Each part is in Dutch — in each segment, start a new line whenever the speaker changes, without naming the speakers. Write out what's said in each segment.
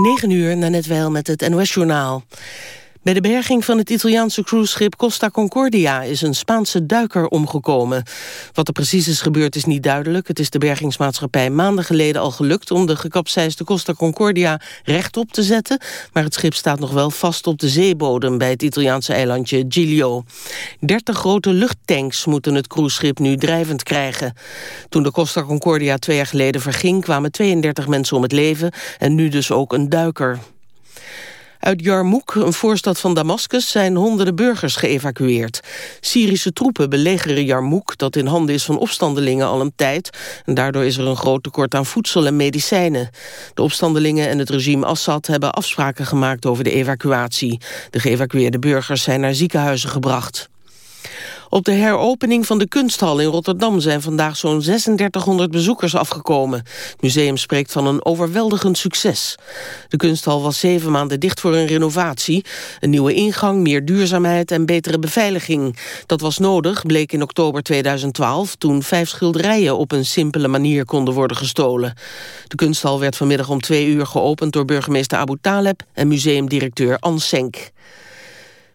9 uur, na net wel met het NOS-journaal. Bij de berging van het Italiaanse cruiseschip Costa Concordia is een Spaanse duiker omgekomen. Wat er precies is gebeurd is niet duidelijk. Het is de bergingsmaatschappij maanden geleden al gelukt om de gekapseisde Costa Concordia rechtop te zetten. Maar het schip staat nog wel vast op de zeebodem bij het Italiaanse eilandje Giglio. 30 grote luchttanks moeten het cruiseschip nu drijvend krijgen. Toen de Costa Concordia twee jaar geleden verging kwamen 32 mensen om het leven en nu dus ook een duiker. Uit Jarmouk, een voorstad van Damascus, zijn honderden burgers geëvacueerd. Syrische troepen belegeren Jarmouk, dat in handen is van opstandelingen al een tijd. En daardoor is er een groot tekort aan voedsel en medicijnen. De opstandelingen en het regime Assad hebben afspraken gemaakt over de evacuatie. De geëvacueerde burgers zijn naar ziekenhuizen gebracht. Op de heropening van de kunsthal in Rotterdam zijn vandaag zo'n 3600 bezoekers afgekomen. Het museum spreekt van een overweldigend succes. De kunsthal was zeven maanden dicht voor een renovatie. Een nieuwe ingang, meer duurzaamheid en betere beveiliging. Dat was nodig, bleek in oktober 2012... toen vijf schilderijen op een simpele manier konden worden gestolen. De kunsthal werd vanmiddag om twee uur geopend... door burgemeester Abu Taleb en museumdirecteur Ansenk.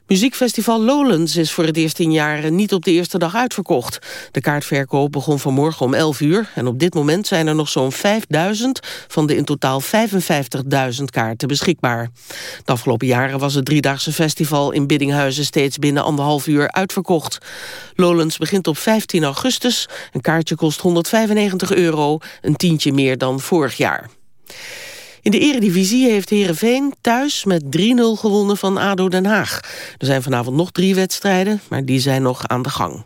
Muziekfestival Lowlands is voor het eerst in jaren niet op de eerste dag uitverkocht. De kaartverkoop begon vanmorgen om 11 uur... en op dit moment zijn er nog zo'n 5000 van de in totaal 55.000 kaarten beschikbaar. De afgelopen jaren was het driedaagse festival in Biddinghuizen... steeds binnen anderhalf uur uitverkocht. Lowlands begint op 15 augustus. Een kaartje kost 195 euro, een tientje meer dan vorig jaar. In de eredivisie heeft Heerenveen thuis met 3-0 gewonnen van ADO Den Haag. Er zijn vanavond nog drie wedstrijden, maar die zijn nog aan de gang.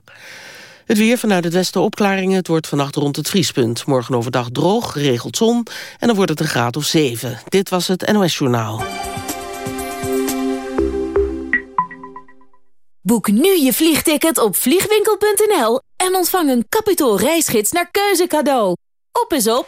Het weer vanuit het westen opklaringen. Het wordt vannacht rond het vriespunt. Morgen overdag droog, geregeld zon en dan wordt het een graad of 7. Dit was het NOS Journaal.
Boek nu je vliegticket op vliegwinkel.nl en ontvang een kapitaal reisgids naar keuze cadeau. Op is op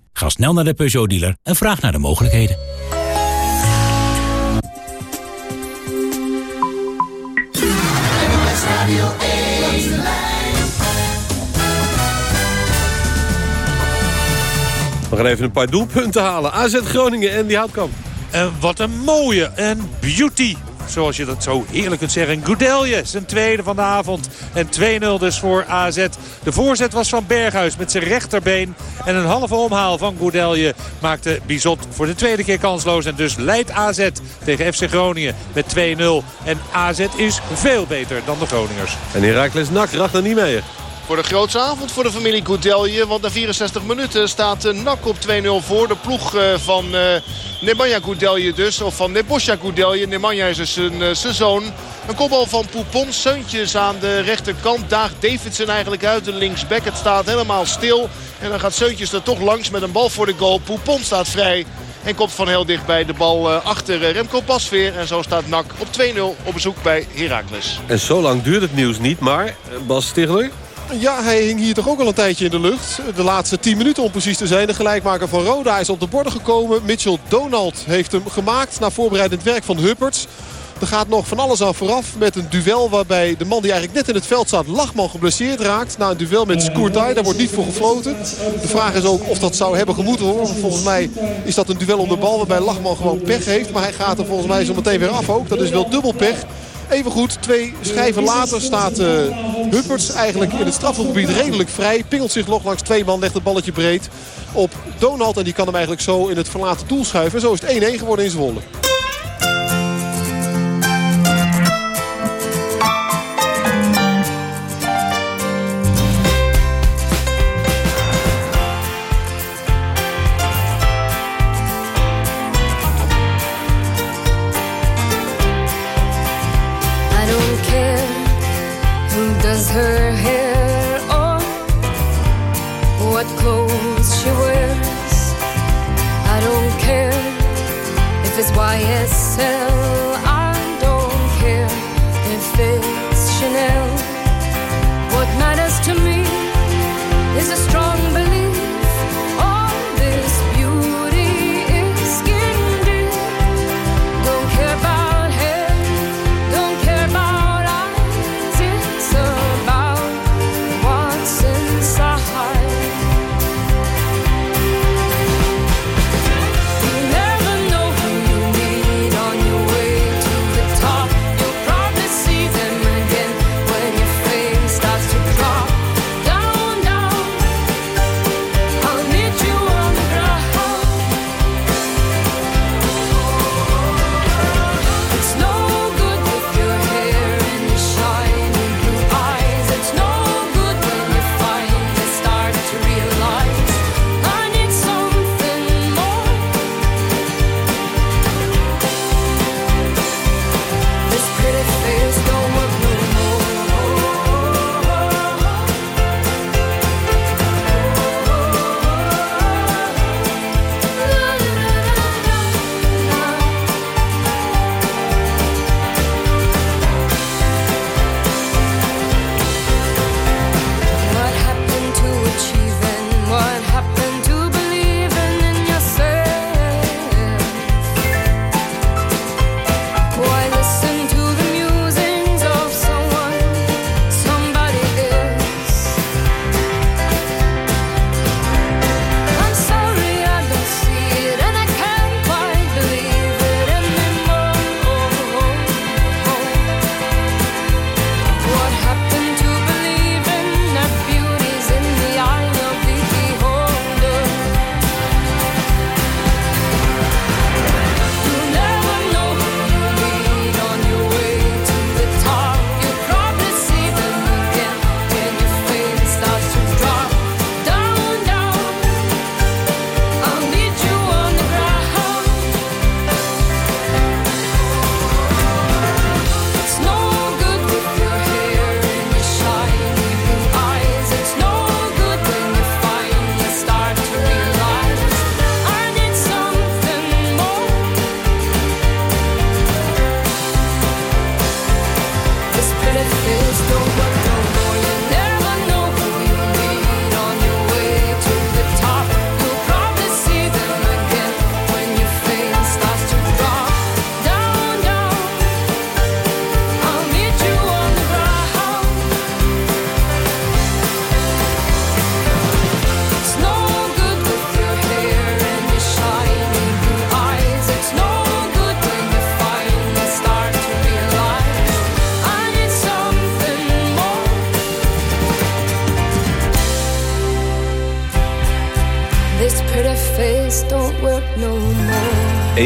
Ga snel naar de Peugeot-dealer en vraag naar de mogelijkheden.
We gaan even een paar doelpunten halen. AZ Groningen en die Houtkamp.
En wat een mooie en beauty zoals je dat zo heerlijk kunt zeggen. Goudelje, zijn tweede van de avond. En 2-0 dus voor AZ. De voorzet was van Berghuis met zijn rechterbeen. En een halve omhaal van Goudelje maakte Bizot voor de tweede keer kansloos. En dus leidt AZ tegen FC Groningen met 2-0. En AZ is veel beter dan de Groningers.
En Herakles Nak, er niet mee.
Voor de grootste avond voor de familie Goudelje. Want na 64 minuten staat NAC op 2-0 voor. De ploeg eh, van uh, Nemanja Goudelje dus. Of van Nebosja Goudelje. Nemanja is dus uh, zijn zoon. Een kopbal van Poupon. Seuntjes aan de rechterkant. Daagt Davidson eigenlijk uit. De linksback. Het staat helemaal stil. En dan gaat Seuntjes er toch langs met een bal voor de goal. Poupon staat vrij. En komt van heel dichtbij de bal achter Remco Pasveer. En zo staat NAC op 2-0 op bezoek bij Heracles.
En zo lang duurt het nieuws niet. Maar Bas Stigler...
Ja, hij hing hier toch ook al een tijdje in de lucht. De laatste 10 minuten om precies te zijn. De gelijkmaker van Roda is op de borden gekomen. Mitchell Donald heeft hem gemaakt na voorbereidend werk van Hupperts. Er gaat nog van alles aan vooraf met een duel waarbij de man die eigenlijk net in het veld staat, Lachman, geblesseerd raakt. Na een duel met Skourtai, daar wordt niet voor gefloten. De vraag is ook of dat zou hebben gemoeten hoor. Volgens mij is dat een duel om de bal waarbij Lachman gewoon pech heeft. Maar hij gaat er volgens mij zo meteen weer af ook. Dat is wel dubbel pech.
Even goed, twee schijven later staat uh, eigenlijk in het strafgebied redelijk vrij. Pingelt zich nog langs twee man, legt het balletje breed op Donald. En die kan hem eigenlijk zo in het verlaten doel schuiven. En zo is het 1-1 geworden in Zwolle.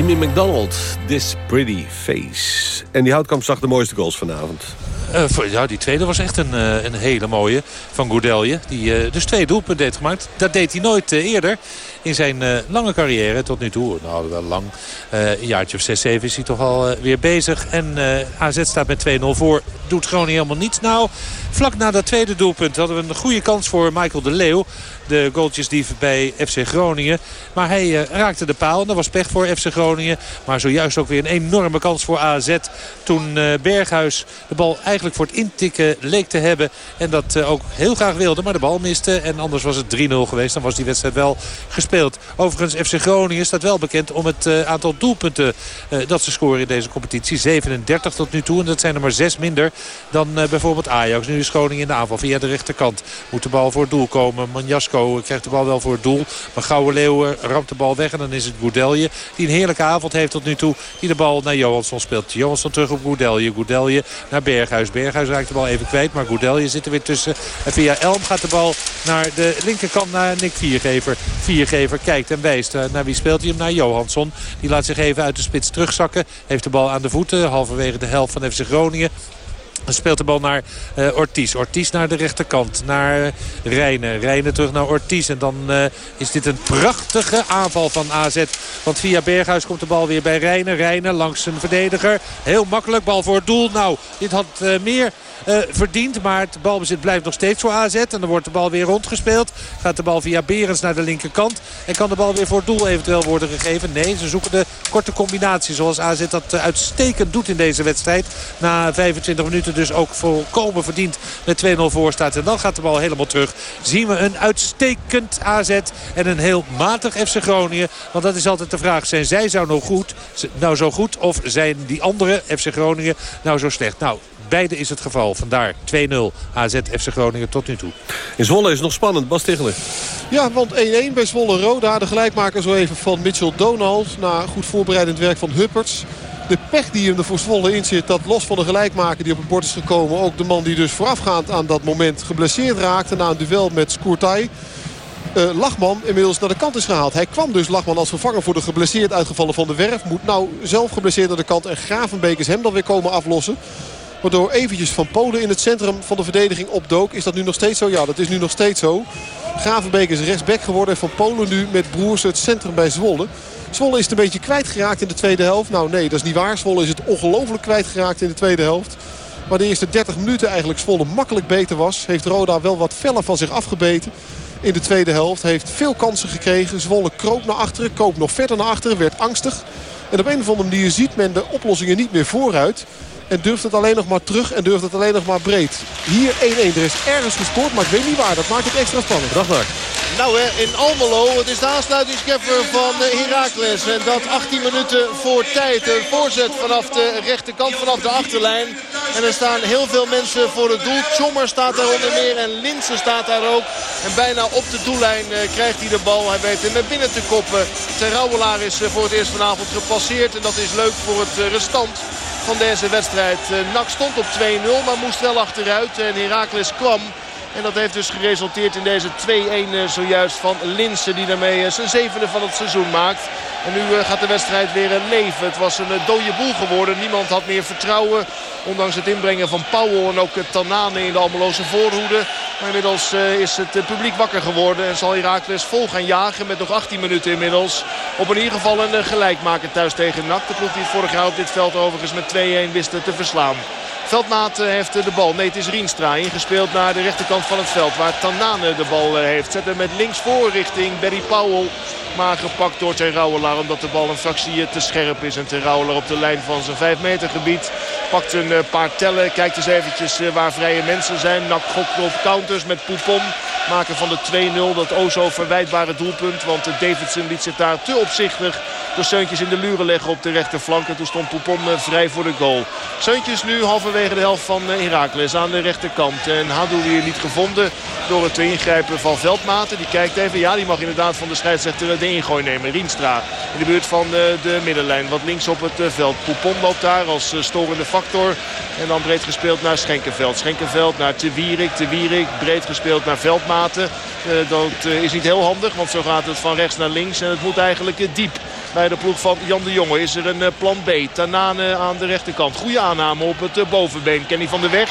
Amy McDonald, This Pretty Face. En die Houtkamp zag de mooiste goals vanavond.
Uh, ja, die tweede was echt een, uh, een hele mooie van Goudelje. Die uh, dus twee doelpunten heeft gemaakt. Dat deed hij nooit eerder in zijn lange carrière tot nu toe. Nou, wel lang. een jaartje of 6, 7 is hij toch al weer bezig. En AZ staat met 2-0 voor. Doet Groningen helemaal niets. Nou, vlak na dat tweede doelpunt hadden we een goede kans voor Michael de Leeuw de goaltjesdief bij FC Groningen. Maar hij uh, raakte de paal en dat was pech voor FC Groningen. Maar zojuist ook weer een enorme kans voor AZ. Toen uh, Berghuis de bal eigenlijk voor het intikken leek te hebben. En dat uh, ook heel graag wilde, maar de bal miste. En anders was het 3-0 geweest. Dan was die wedstrijd wel gespeeld gespeeld. Overigens, FC Groningen staat wel bekend om het aantal doelpunten dat ze scoren in deze competitie. 37 tot nu toe. En dat zijn er maar 6 minder dan bijvoorbeeld Ajax. Nu is Groningen in de aanval via de rechterkant. Moet de bal voor het doel komen. Manjasko krijgt de bal wel voor het doel. Maar Gouden Leeuwen ramt de bal weg. En dan is het Goudelje die een heerlijke avond heeft tot nu toe. Die de bal naar Johansson speelt. Johansson terug op Goudelje. Goudelje naar Berghuis. Berghuis raakt de bal even kwijt. Maar Goudelje zit er weer tussen. En via Elm gaat de bal naar de linkerkant naar Nick Viergever. Viergever kijkt en wijst. Naar wie speelt hij hem? Naar Johansson. Die laat zich even uit de spits terugzakken. Heeft de bal aan de voeten. Halverwege de helft van FC Groningen. Speelt de bal naar uh, Ortiz. Ortiz naar de rechterkant. Naar uh, Rijnen. Rijnen terug naar Ortiz. En dan uh, is dit een prachtige aanval van AZ. Want via Berghuis komt de bal weer bij Rijnen. Rijnen langs zijn verdediger. Heel makkelijk. Bal voor het doel. Nou, dit had meer uh, verdiend. Maar het balbezit blijft nog steeds voor AZ. En dan wordt de bal weer rondgespeeld. Gaat de bal via Berens naar de linkerkant. En kan de bal weer voor het doel eventueel worden gegeven? Nee, ze zoeken de korte combinatie. Zoals AZ dat eh, uitstekend doet in deze wedstrijd. Na 25 minuten dus ook volkomen verdiend met 2-0 voor staat. En dan gaat de bal helemaal terug. Zien we een uitstekend AZ en een heel matig FC Groningen. Want dat is altijd de vraag. Zijn zij nou, goed, nou zo goed of zijn die andere FC Groningen nou zo slecht? Nou, Beide is het geval. Vandaar 2-0 AZ FC Groningen tot nu toe.
In Zwolle is het nog spannend. Bas Tichelen.
Ja, want 1-1 bij Zwolle Roda. De gelijkmaker zo even van Mitchell Donald. Na goed voorbereidend werk van Hupperts. De pech die hem er voor Zwolle in zit, dat los van de gelijkmaker die op het bord is gekomen. Ook de man die dus voorafgaand aan dat moment geblesseerd raakte na een duel met Skourtai. Uh, Lachman inmiddels naar de kant is gehaald. Hij kwam dus Lachman als vervanger voor de geblesseerd uitgevallen van de Werf. Moet nou zelf geblesseerd naar de kant en Gravenbeek is hem dan weer komen aflossen. Waardoor eventjes Van Polen in het centrum van de verdediging opdook. Is dat nu nog steeds zo? Ja, dat is nu nog steeds zo. Gravenbeek is rechtsback geworden. En Van Polen nu met Broers het centrum bij Zwolle. Zwolle is het een beetje kwijtgeraakt in de tweede helft. Nou nee, dat is niet waar. Zwolle is het ongelooflijk kwijtgeraakt in de tweede helft. Maar de eerste 30 minuten eigenlijk Zwolle makkelijk beter was. Heeft Roda wel wat feller van zich afgebeten. In de tweede helft heeft veel kansen gekregen. Zwolle kroop naar achteren, koop nog verder naar achteren, werd angstig. En op een of andere manier ziet men de oplossingen niet meer vooruit. En durft het alleen nog maar terug en durft het alleen nog maar breed. Hier 1-1. Er is ergens gescoord, maar ik weet niet waar. Dat maakt het extra spannend.
Dag maar.
Nou hè, in Almelo. Het is de aansluitingskepper van eh, Heracles. En dat 18 minuten voor tijd. Een voorzet vanaf de rechterkant, vanaf de achterlijn. En er staan heel veel mensen voor het doel. Tjommer staat daar onder meer en Linsen staat daar ook. En bijna op de doellijn eh, krijgt hij de bal. Hij weet hem naar binnen te koppen. Zijn Rauwelaar is eh, voor het eerst vanavond gepasseerd. En dat is leuk voor het restant van deze wedstrijd. Nak stond op 2-0, maar moest wel achteruit. En Heracles kwam en dat heeft dus geresulteerd in deze 2-1 eh, zojuist van Linsen. Die daarmee eh, zijn zevende van het seizoen maakt. En nu eh, gaat de wedstrijd weer leven. Het was een dode boel geworden. Niemand had meer vertrouwen. Ondanks het inbrengen van Powell en ook Tanane in de Almeloze voorhoede. Maar inmiddels is het publiek wakker geworden. En zal Herakles vol gaan jagen met nog 18 minuten inmiddels. Op in geval een gelijkmaker thuis tegen NAC. De ploeg die vorig jaar op dit veld overigens met 2-1 wist te verslaan. Veldmaat heeft de bal. Nee, het is Rienstra ingespeeld naar de rechterkant van het veld. Waar Tanane de bal heeft. Zet hem met links voor richting Barry Powell. Maar gepakt door Ter Rauwelaar omdat de bal een fractie te scherp is. En Ter Rauwelaar op de lijn van zijn 5 meter gebied. Pakt een eh, paar tellen. Kijkt eens eventjes eh, waar vrije mensen zijn. Nak gokt counters met Poupon. Maken van de 2-0 dat o zo verwijtbare doelpunt. Want Davidson liet zich daar te opzichtig door Seuntjes in de luren leggen op de rechterflank. En toen stond Poupon eh, vrij voor de goal. Seuntjes nu halverwege de helft van Herakles aan de rechterkant. En Hadoui niet gevonden door het ingrijpen van Veldmaten. Die kijkt even. Ja, die mag inderdaad van de scheidsrechter de ingooi nemen. Rienstra in de buurt van de, de middenlijn. Wat links op het veld. Poupon loopt daar als storende factor. En dan breed gespeeld naar Schenkenveld. Schenkenveld naar Te Wierik. Te Wierik breed gespeeld naar Veldmaten. Uh, dat uh, is niet heel handig, want zo gaat het van rechts naar links. En het moet eigenlijk uh, diep. Bij de ploeg van Jan de Jonge is er een plan B. Tanane aan de rechterkant. Goede aanname op het bovenbeen. Kenny van der Weg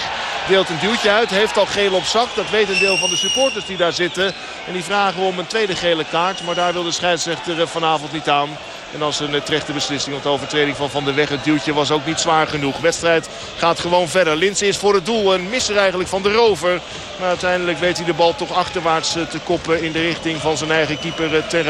deelt een duwtje uit. Heeft al geel op zak. Dat weet een deel van de supporters die daar zitten. En die vragen om een tweede gele kaart. Maar daar wil de scheidsrechter vanavond niet aan. En als een terechte beslissing. Want de overtreding van Van der Weg, het duwtje was ook niet zwaar genoeg. Wedstrijd gaat gewoon verder. Linse is voor het doel. Een misser eigenlijk van de rover. Maar uiteindelijk weet hij de bal toch achterwaarts te koppen in de richting van zijn eigen keeper Ter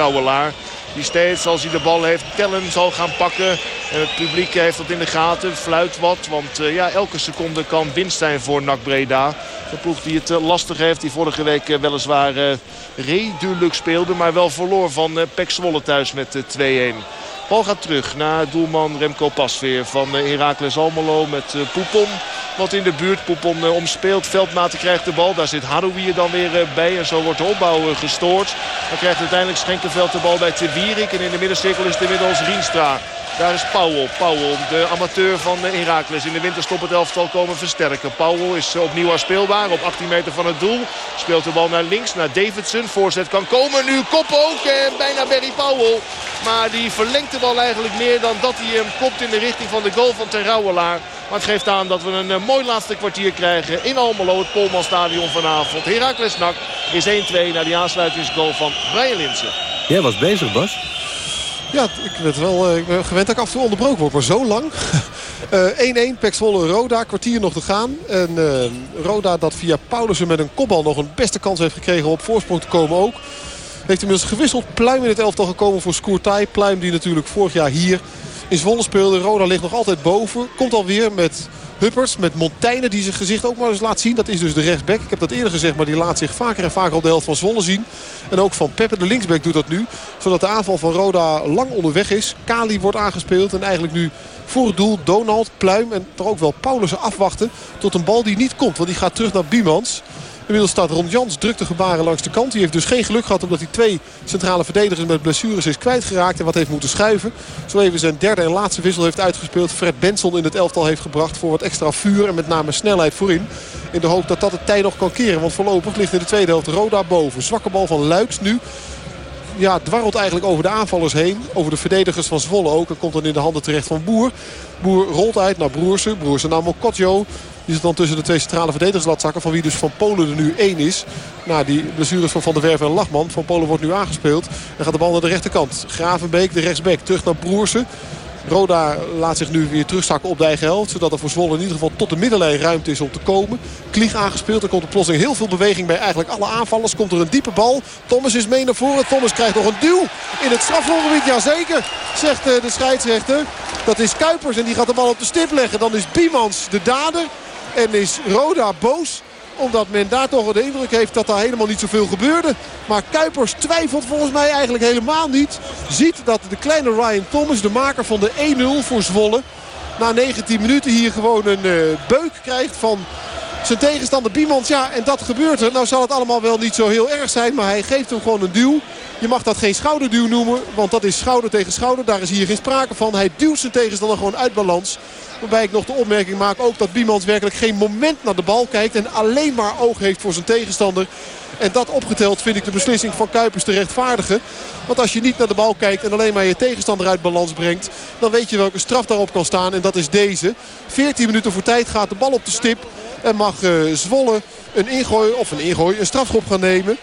Die steeds als hij de bal heeft tellen zal gaan pakken. En het publiek heeft dat in de gaten. Fluit wat. Want uh, ja, elke seconde kan winst zijn voor NAC Breda. Een ploeg die het uh, lastig heeft. Die vorige week uh, weliswaar redelijk speelde. Maar wel verloor van Pek Zwolle thuis met 2-1. Bal gaat terug naar doelman Remco Pasveer van Heracles Almelo met Poepon. Wat in de buurt Poepon omspeelt. Veldmaten krijgt de bal. Daar zit Harouier dan weer bij. En zo wordt de opbouw gestoord. Dan krijgt uiteindelijk Schenkenveld de bal bij Te Wierik. En in de middencirkel is het inmiddels Rienstra. Daar is Powell. Powell, de amateur van Herakles. In de winterstop het elftal komen versterken. Powell is opnieuw speelbaar op 18 meter van het doel. Speelt de bal naar links, naar Davidson. Voorzet kan komen. Nu kop ook. En bijna Barry Powell. Maar die verlengt de bal eigenlijk meer dan dat hij hem kopt in de richting van de goal van Terrouwelaar. Maar het geeft aan dat we een mooi laatste kwartier krijgen in Almelo. Het Polmanstadion vanavond. Herakles Nak is 1-2 naar die aansluitingsgoal van Brian Linsen.
Jij was bezig Bas.
Ja, ik, ben wel, eh, ik ben gewend dat ik af en toe onderbroken word, maar zo lang. 1-1, uh, Pek Roda, kwartier nog te gaan. En uh, Roda dat via Paulussen met een kopbal nog een beste kans heeft gekregen om op voorsprong te komen ook. Heeft inmiddels gewisseld. Pluim in het elftal gekomen voor Scoortai. Pluim die natuurlijk vorig jaar hier in Zwolle speelde. Roda ligt nog altijd boven. Komt alweer met Huppers, met Montaigne die zijn gezicht ook maar eens laat zien. Dat is dus de rechtsback. Ik heb dat eerder gezegd, maar die laat zich vaker en vaker op de helft van Zwolle zien. En ook van Peppe, de linksback, doet dat nu. Zodat de aanval van Roda lang onderweg is. Kali wordt aangespeeld en eigenlijk nu voor het doel Donald, Pluim en toch ook wel Paulussen afwachten. Tot een bal die niet komt, want die gaat terug naar Biemans. Inmiddels staat Ron Jans druk te gebaren langs de kant. Die heeft dus geen geluk gehad omdat hij twee centrale verdedigers met blessures is kwijtgeraakt. En wat heeft moeten schuiven. Zo even zijn derde en laatste wissel heeft uitgespeeld. Fred Benson in het elftal heeft gebracht voor wat extra vuur. En met name snelheid voorin. In de hoop dat dat het tij nog kan keren. Want voorlopig ligt in de tweede helft Roda boven. Zwakke bal van Luiks nu ja, dwarrelt eigenlijk over de aanvallers heen. Over de verdedigers van Zwolle ook. En komt dan in de handen terecht van Boer. Boer rolt uit naar Broersen. Broersen naar Mokotjo. Die zit dan tussen de twee centrale verdedigers laat zakken. Van wie dus Van Polen er nu één is. Na die blessures van Van der Werf en Lachman. Van Polen wordt nu aangespeeld. En gaat de bal naar de rechterkant. Gravenbeek, de rechtsback. Terug naar Broersen. Roda laat zich nu weer terugzakken op de eigen helft. Zodat er voor Zwolle in ieder geval tot de middenlijn ruimte is om te komen. Klieg aangespeeld. Er komt er plotseling heel veel beweging bij eigenlijk alle aanvallers. Komt er een diepe bal. Thomas is mee naar voren. Thomas krijgt nog een duw in het strafgebied. Jazeker, zegt eh, de scheidsrechter. Dat is Kuipers en die gaat de bal op de stip leggen. Dan is Biemans de dader. En is Roda boos omdat men daar toch de indruk heeft dat daar helemaal niet zoveel gebeurde. Maar Kuipers twijfelt volgens mij eigenlijk helemaal niet. Ziet dat de kleine Ryan Thomas, de maker van de 1-0 voor Zwolle... na 19 minuten hier gewoon een uh, beuk krijgt van zijn tegenstander Biemans. Ja, en dat gebeurt er. Nou zal het allemaal wel niet zo heel erg zijn, maar hij geeft hem gewoon een duw. Je mag dat geen schouderduw noemen, want dat is schouder tegen schouder. Daar is hier geen sprake van. Hij duwt zijn tegenstander gewoon uit balans. Waarbij ik nog de opmerking maak ook dat Biemans werkelijk geen moment naar de bal kijkt. En alleen maar oog heeft voor zijn tegenstander. En dat opgeteld vind ik de beslissing van Kuipers te rechtvaardigen. Want als je niet naar de bal kijkt en alleen maar je tegenstander uit balans brengt... dan weet je welke straf daarop kan staan. En dat is deze. 14 minuten voor tijd gaat de bal op de stip. En mag uh, Zwolle een ingooi, of een ingooi, een strafschop gaan nemen.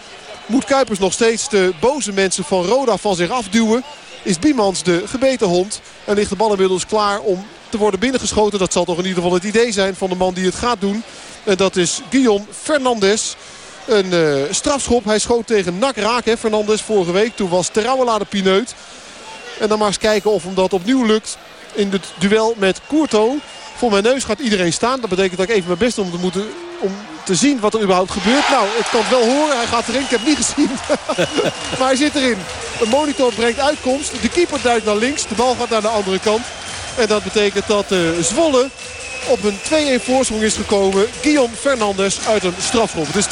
Moet Kuipers nog steeds de boze mensen van Roda van zich afduwen. Is Biemans de gebeten hond. En ligt de bal inmiddels klaar om te worden binnengeschoten. Dat zal toch in ieder geval het idee zijn van de man die het gaat doen. En dat is Guillaume Fernandes. Een uh, strafschop. Hij schoot tegen Nak raak. Hè, Fernandes vorige week. Toen was Terouwela de pineut. En dan maar eens kijken of hem dat opnieuw lukt. In het duel met Courto. Voor mijn neus gaat iedereen staan. Dat betekent dat ik even mijn best om te moeten... Om te zien wat er überhaupt gebeurt. Nou, het kan het wel horen. Hij gaat erin. Ik heb het niet gezien. maar hij zit erin. Een monitor brengt uitkomst. De keeper duikt naar links. De bal gaat naar de andere kant. En dat betekent dat uh, Zwolle op een 2-1 voorsprong is gekomen. Guillaume Fernandes uit een strafschop. Het is 2-1.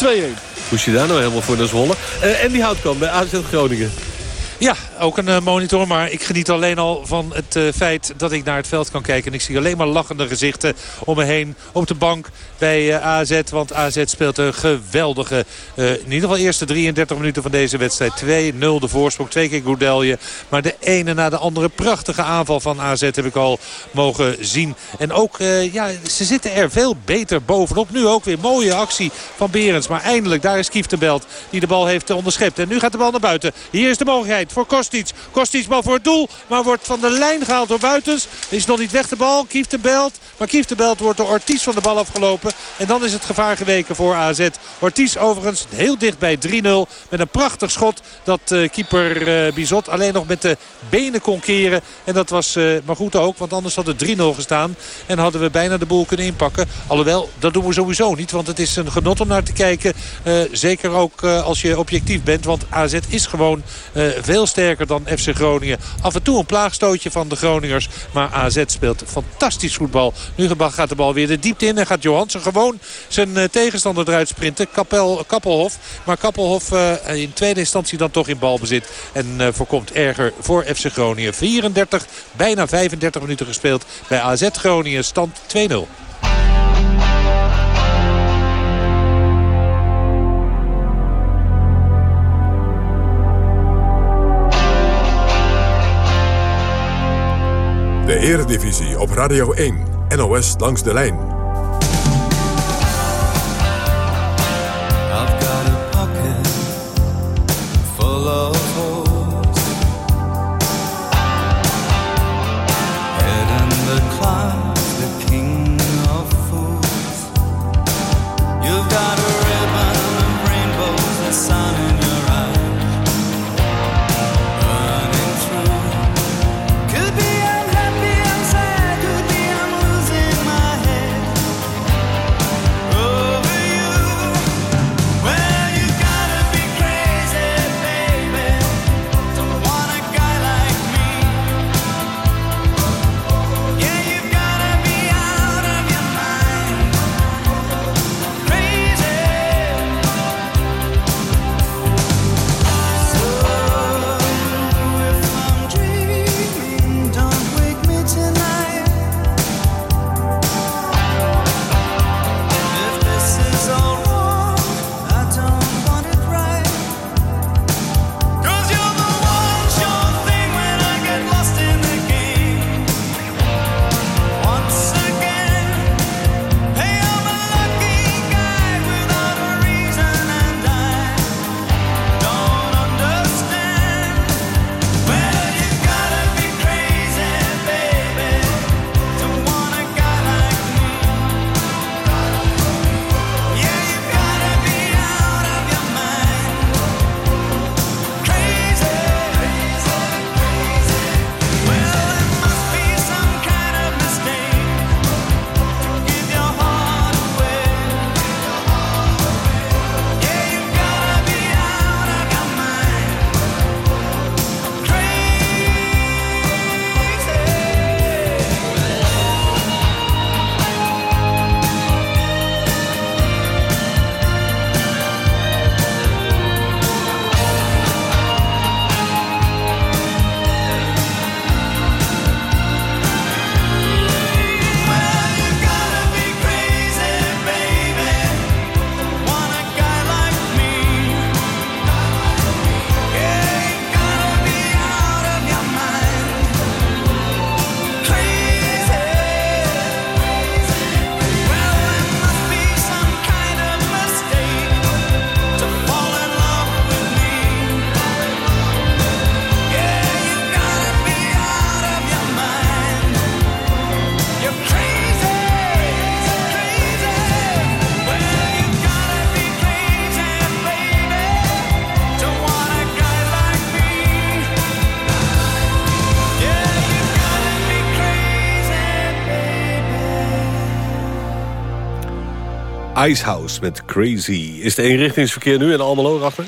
Moest je daar nou helemaal voor naar Zwolle? Uh, en die houtkamp bij AZ Groningen.
Ja, ook een uh, monitor. Maar ik geniet alleen al van het uh, feit dat ik naar het veld kan kijken. En ik zie alleen maar lachende gezichten om me heen op de bank bij uh, AZ. Want AZ speelt een geweldige, in ieder geval eerste 33 minuten van deze wedstrijd. 2-0 de voorsprong, twee keer Goudelje. Maar de ene na de andere prachtige aanval van AZ heb ik al mogen zien. En ook, ja, ze zitten er veel beter bovenop. Nu ook weer mooie actie van Berends. Maar eindelijk, daar is Kieftenbelt die de bal heeft onderschept. En nu gaat de bal naar buiten. Hier is de mogelijkheid Breed voor Kostic. Kostic bal voor het doel. Maar wordt van de lijn gehaald door Buitens. Is nog niet weg de bal. Kief de Belt. Maar Kief de Belt wordt door Ortiz van de bal afgelopen. En dan is het gevaar geweken voor AZ. Ortiz overigens heel dicht bij 3-0. Met een prachtig schot dat uh, keeper uh, Bizot alleen nog met de benen kon keren. En dat was uh, maar goed ook. Want anders had het 3-0 gestaan. En hadden we bijna de boel kunnen inpakken. Alhoewel, dat doen we sowieso niet. Want het is een genot om naar te kijken. zeker ook als je objectief bent. Want AZ is gewoon veel sterker dan FC Groningen. Af en toe een plaagstootje van de Groningers. Maar AZ speelt fantastisch voetbal. Nu gaat de bal weer de diepte in. En gaat Johansen gewoon zijn tegenstander eruit sprinten. Kapel, Kappelhof. Maar Kappelhof in tweede instantie dan toch in balbezit. En voorkomt erger voor FC Groningen. 34, bijna 35 minuten gespeeld bij AZ Groningen. Stand 2-0.
Eredivisie op Radio 1. NOS langs de lijn.
Icehouse met Crazy. Is de eenrichtingsverkeer nu in Almelo achter?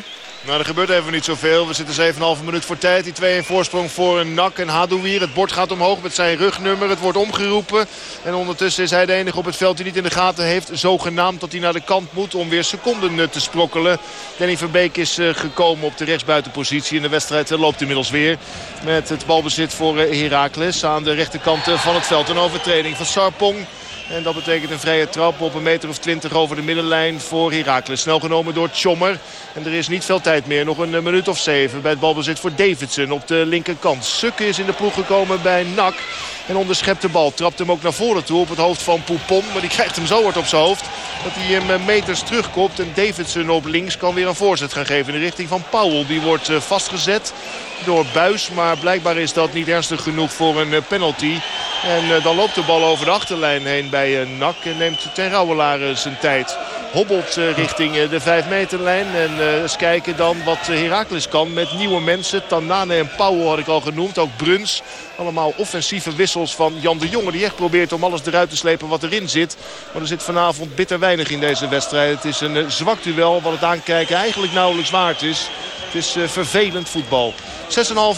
Nou, er gebeurt even niet zoveel. We zitten 7,5 minuut voor tijd. Die twee in voorsprong voor een nak en Hadouier. Het bord gaat omhoog met zijn rugnummer. Het wordt omgeroepen. En ondertussen is hij de enige op het veld die niet in de gaten heeft. Zogenaamd dat hij naar de kant moet om weer seconden eh, te sprokkelen. Danny Verbeek is eh, gekomen op de rechtsbuitenpositie. En de wedstrijd eh, loopt inmiddels weer. Met het balbezit voor Heracles aan de rechterkant van het veld. Een overtreding van Sarpong. En dat betekent een vrije trap op een meter of twintig over de middenlijn voor Heracles. Snel genomen door Tjommer. En er is niet veel tijd meer. Nog een minuut of zeven bij het balbezit voor Davidson op de linkerkant. Sukke is in de ploeg gekomen bij NAC. En onderschept de bal. Trapt hem ook naar voren toe op het hoofd van Poupon. Maar die krijgt hem zo hard op zijn hoofd. Dat hij hem eh, meters terugkomt. En Davidson op links kan weer een voorzet gaan geven in de richting van Powell. Die wordt eh, vastgezet door Buis. Maar blijkbaar is dat niet ernstig genoeg voor een penalty. En dan loopt de bal over de achterlijn heen bij NAC. En neemt ten Rouwelaar zijn tijd hobbelt richting de 5 meterlijn. En eens kijken dan wat Heracles kan met nieuwe mensen. Tanane en Pauw had ik al genoemd. Ook Bruns. Allemaal offensieve wissels van Jan de Jonge. Die echt probeert om alles eruit te slepen wat erin zit. Maar er zit vanavond bitter weinig in deze wedstrijd. Het is een zwak duel wat het aankijken eigenlijk nauwelijks waard is. Het is vervelend voetbal.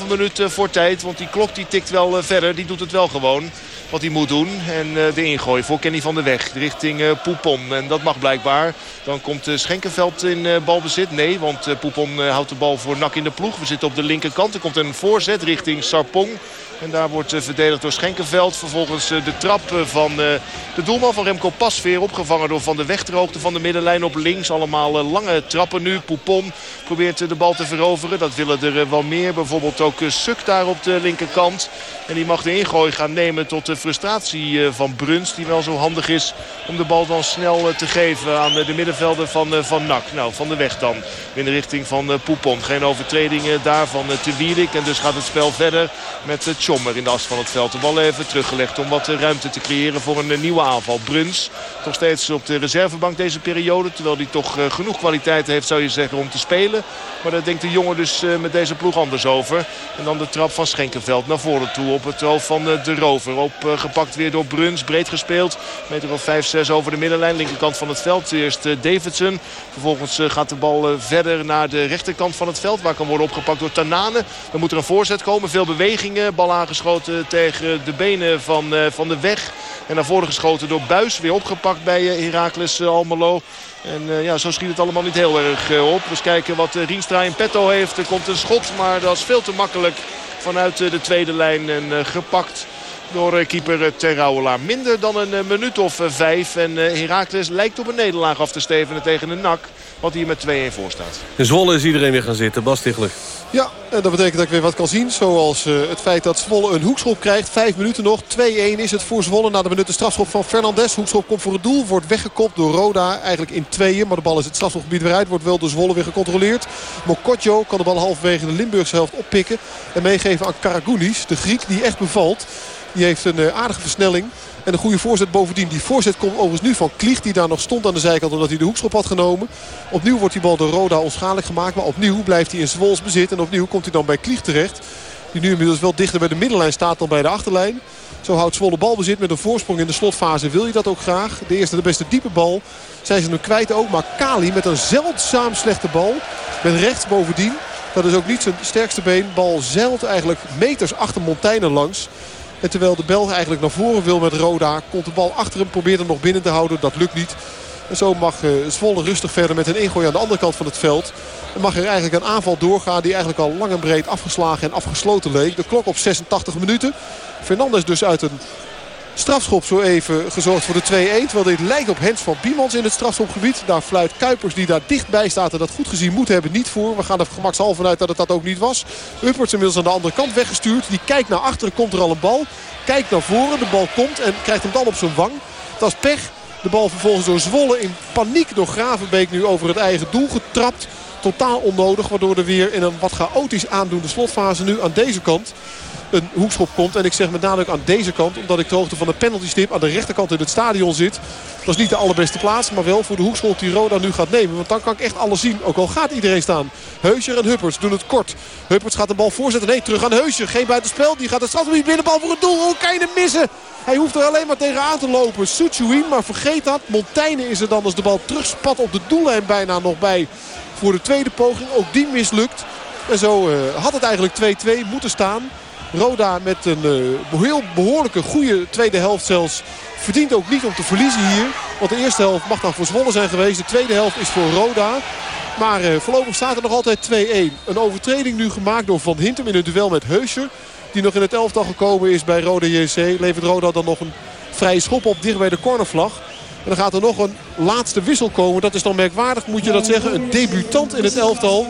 6,5 minuten voor tijd. Want die klok die tikt wel verder. Die doet het wel gewoon wat hij moet doen. En uh, de ingooi voor Kenny van der Weg richting uh, Poupon. En dat mag blijkbaar. Dan komt uh, Schenkenveld in balbezit. Nee, want Poupon houdt de bal voor Nak in de ploeg. We zitten op de linkerkant. Er komt een voorzet richting Sarpong. En daar wordt verdedigd door Schenkenveld. Vervolgens de trap van de doelman van Remco Pasveer. Opgevangen door Van de Weg van de middenlijn op links. Allemaal lange trappen nu. Poupon probeert de bal te veroveren. Dat willen er wel meer. Bijvoorbeeld ook Suk daar op de linkerkant. En die mag de ingooi gaan nemen tot de frustratie van Bruns. Die wel zo handig is om de bal dan snel te geven aan de middenvelder van, van NAC. Nou, van de weg dan. In de richting van Poupon. Geen overtredingen daar van Te Wierik. En dus gaat het spel verder met Tjommer in de as van het veld. De bal even teruggelegd om wat ruimte te creëren voor een nieuwe aanval. Bruns toch steeds op de reservebank deze periode. Terwijl hij toch genoeg kwaliteit heeft zou je zeggen om te spelen. Maar daar denkt de jongen dus met deze ploeg anders over. En dan de trap van Schenkenveld naar voren toe op het hoofd van de rover. Opgepakt weer door Bruns. Breed gespeeld. Meter of 5-6 over de middenlijn. Linkerkant van het veld. Eerst Davidson. Vervolgens gaat de bal verder naar de rechterkant van het veld. Waar kan worden opgepakt door Tanane. Dan moet er een voorzet komen. Veel bewegingen. Bal aangeschoten tegen de benen van, van de weg. En naar voren geschoten door Buis. Weer opgepakt bij Heracles Almelo. En ja, zo schiet het allemaal niet heel erg op. Dus kijken wat uh, Rienstra in petto heeft. Er komt een schot, maar dat is veel te makkelijk vanuit de tweede lijn. En gepakt door keeper Terrouwelaar. Minder dan een minuut of vijf. En Heracles lijkt op een nederlaag af te stevenen tegen een NAC. Wat hier met 2-1 voor staat.
In Zwolle is iedereen weer gaan zitten. Bas Tichler.
Ja, en dat betekent dat ik weer wat kan zien. Zoals uh, het feit dat Zwolle een hoekschop krijgt. Vijf minuten nog. 2-1 is het voor Zwolle. Na de minuut de strafschop van Fernandes. Hoekschop komt voor het doel. Wordt weggekopt door Roda. Eigenlijk in tweeën. Maar de bal is het strafschopgebied weer uit. Wordt wel door Zwolle weer gecontroleerd. Mokotjo kan de bal halverwege de Limburgse helft oppikken. En meegeven aan Karagounis. De Griek die echt bevalt. Die heeft een uh, aardige versnelling. En een goede voorzet bovendien. Die voorzet komt overigens nu van Klieg. Die daar nog stond aan de zijkant omdat hij de hoekschop had genomen. Opnieuw wordt die bal door Roda onschadelijk gemaakt. Maar opnieuw blijft hij in Zwols bezit. En opnieuw komt hij dan bij Klieg terecht. Die nu inmiddels wel dichter bij de middenlijn staat dan bij de achterlijn. Zo houdt Zwolle balbezit met een voorsprong in de slotfase. Wil je dat ook graag? De eerste de beste diepe bal. Zijn ze nu kwijt ook. Maar Kali met een zeldzaam slechte bal. Met rechts bovendien. Dat is ook niet zijn sterkste been. Bal zeilt eigenlijk meters achter Montaigne langs. En terwijl de Belg eigenlijk naar voren wil met Roda... komt de bal achter hem, probeert hem nog binnen te houden. Dat lukt niet. En zo mag Zwolle rustig verder met een ingooi aan de andere kant van het veld. En mag er eigenlijk een aanval doorgaan die eigenlijk al lang en breed afgeslagen en afgesloten leek. De klok op 86 minuten. Fernandes dus uit een strafschop zo even gezorgd voor de 2-1. Terwijl dit lijkt op Hens van Biemans in het strafschopgebied. Daar fluit Kuipers die daar dichtbij staat en dat goed gezien moet hebben niet voor. We gaan er gemakshalve vanuit dat het dat ook niet was. Upperts inmiddels aan de andere kant weggestuurd. Die kijkt naar achteren, komt er al een bal. Kijkt naar voren, de bal komt en krijgt hem dan op zijn wang. Dat is pech. De bal vervolgens door Zwolle in paniek door Gravenbeek nu over het eigen doel getrapt. Totaal onnodig, waardoor er weer in een wat chaotisch aandoende slotfase nu aan deze kant een hoekschop komt. En ik zeg met nadruk aan deze kant. Omdat ik de hoogte van de penaltystip aan de rechterkant in het stadion zit. Dat is niet de allerbeste plaats. Maar wel voor de hoekschop die Roda nu gaat nemen. Want dan kan ik echt alles zien. Ook al gaat iedereen staan. Heuscher en Hupperts doen het kort. Hupperts gaat de bal voorzetten. Nee, terug aan Heuscher. Geen buitenspel. Die gaat het strafgebied binnenbal voor het doel. Hoe kan missen? Hij hoeft er alleen maar tegen aan te lopen. Suchuin, maar vergeet dat. Montaigne is er dan als de bal terugspat op de doellijn bijna nog bij. Voor de tweede poging. Ook die mislukt. En zo uh, had het eigenlijk 2-2 moeten staan. Roda met een uh, heel behoorlijke goede tweede helft zelfs. Verdient ook niet om te verliezen hier. Want de eerste helft mag dan voor Zwolle zijn geweest. De tweede helft is voor Roda. Maar uh, voorlopig staat er nog altijd 2-1. Een overtreding nu gemaakt door Van Hintem in een duel met Heuscher. Die nog in het elftal gekomen is bij Roda JC. Levert Roda dan nog een vrije schop op dicht bij de cornervlag. En dan gaat er nog een laatste wissel komen. Dat is dan merkwaardig, moet je dat zeggen. Een debutant in het elftal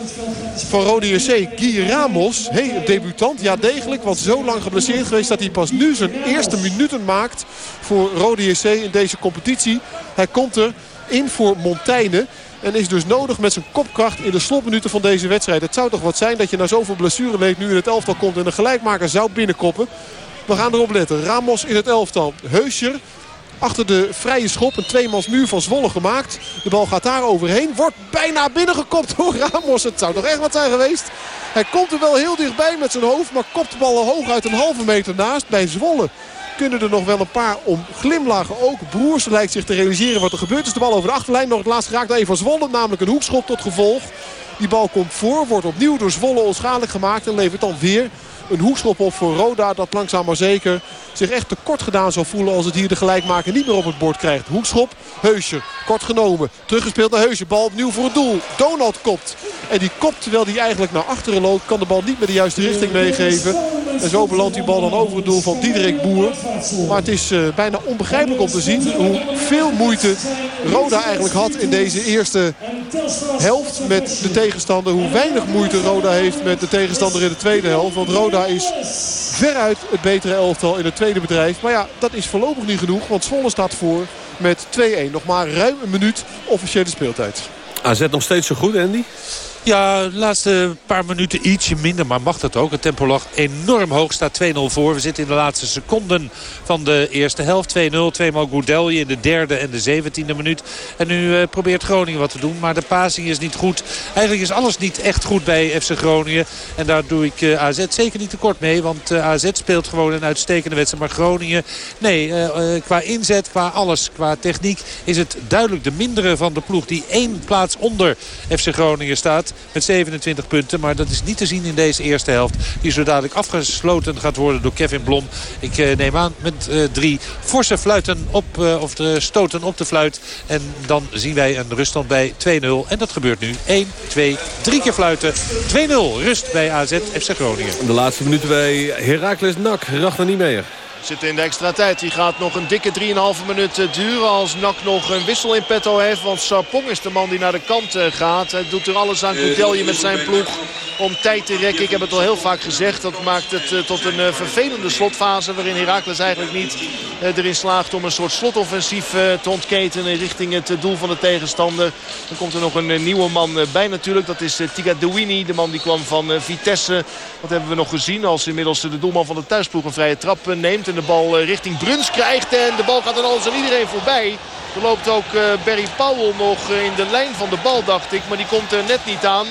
van Rode JC. Guy Ramos. Hé, hey, een debutant. Ja, degelijk. Want zo lang geblesseerd geweest dat hij pas nu zijn eerste minuten maakt voor Rode JC in deze competitie. Hij komt er in voor Montaigne. En is dus nodig met zijn kopkracht in de slotminuten van deze wedstrijd. Het zou toch wat zijn dat je na zoveel blessureleed nu in het elftal komt. En de gelijkmaker zou binnenkoppen. We gaan erop letten. Ramos in het elftal. Heuscher achter de vrije schop. Een tweemans muur van Zwolle gemaakt. De bal gaat daar overheen. Wordt bijna binnengekopt door Ramos. Het zou toch echt wat zijn geweest. Hij komt er wel heel dichtbij met zijn hoofd. Maar kopt de bal hoog uit een halve meter naast. Bij Zwolle kunnen er nog wel een paar om glimlachen ook. Broers lijkt zich te realiseren wat er gebeurt. Is de bal over de achterlijn. Nog het laatst geraakt een van Zwolle. Namelijk een hoekschop tot gevolg. Die bal komt voor. Wordt opnieuw door Zwolle onschadelijk gemaakt. En levert dan weer een hoekschop op voor Roda. Dat langzaam maar zeker zich echt tekort gedaan zou voelen als het hier de gelijkmaker niet meer op het bord krijgt. Hoekschop, Heusje, kort genomen. Teruggespeeld naar Heusje, bal opnieuw voor het doel. Donald kopt. En die kopt terwijl hij eigenlijk naar achteren loopt. Kan de bal niet meer de juiste richting meegeven. En zo belandt die bal dan over het doel van Diederik Boer. Maar het is uh, bijna onbegrijpelijk om te zien hoe veel moeite Roda eigenlijk had in deze eerste helft met de tegenstander. Hoe weinig moeite Roda heeft met de tegenstander in de tweede helft. Want Roda is veruit het betere elftal in het tweede bedrijf. Maar ja, dat is voorlopig niet genoeg. Want Zwolle staat voor met 2-1. Nog maar ruim een minuut officiële speeltijd.
AZ nog steeds zo goed, Andy?
Ja, de laatste paar minuten ietsje minder, maar mag dat ook. Het tempo lag enorm hoog, staat 2-0 voor. We zitten in de laatste seconden van de eerste helft. 2-0, tweemaal Goudelje in de derde en de zeventiende minuut. En nu uh, probeert Groningen wat te doen, maar de passing is niet goed. Eigenlijk is alles niet echt goed bij FC Groningen. En daar doe ik uh, AZ zeker niet tekort mee, want uh, AZ speelt gewoon een uitstekende wedstrijd. Maar Groningen, nee, qua inzet, qua alles, qua techniek is het duidelijk de mindere van de ploeg die één plaats onder FC Groningen staat met 27 punten. Maar dat is niet te zien in deze eerste helft. Die zo dadelijk afgesloten gaat worden door Kevin Blom. Ik eh, neem aan met uh, drie forse fluiten op, uh, of de stoten op de fluit. En dan zien wij een ruststand bij 2-0. En dat gebeurt nu. 1, 2, 3 keer fluiten. 2-0 rust bij AZ FC Groningen.
De laatste minuten bij Heracles Nak. Niet
Zit in de extra tijd. Die gaat nog een dikke 3,5 minuten duren als Nak nog een wissel in petto heeft. Want Sarpong is de man die naar de kant eh, gaat. Hij doet er alles aan Goudelje met zijn ploeg om tijd te rekken. Ik heb het al heel vaak gezegd. Dat maakt het eh, tot een eh, vervelende slotfase waarin Heracles eigenlijk niet erin slaagt om een soort slotoffensief te ontketenen richting het doel van de tegenstander. Dan komt er nog een nieuwe man bij natuurlijk. Dat is Tiga Douini, de man die kwam van Vitesse. Dat hebben we nog gezien als inmiddels de doelman van de thuisploeg een vrije trap neemt de bal eh, richting Bruns krijgt. En de bal gaat aan alles en iedereen voorbij. Er loopt ook eh, Barry Powell nog eh, in de lijn van de bal, dacht ik. Maar die komt er net niet aan.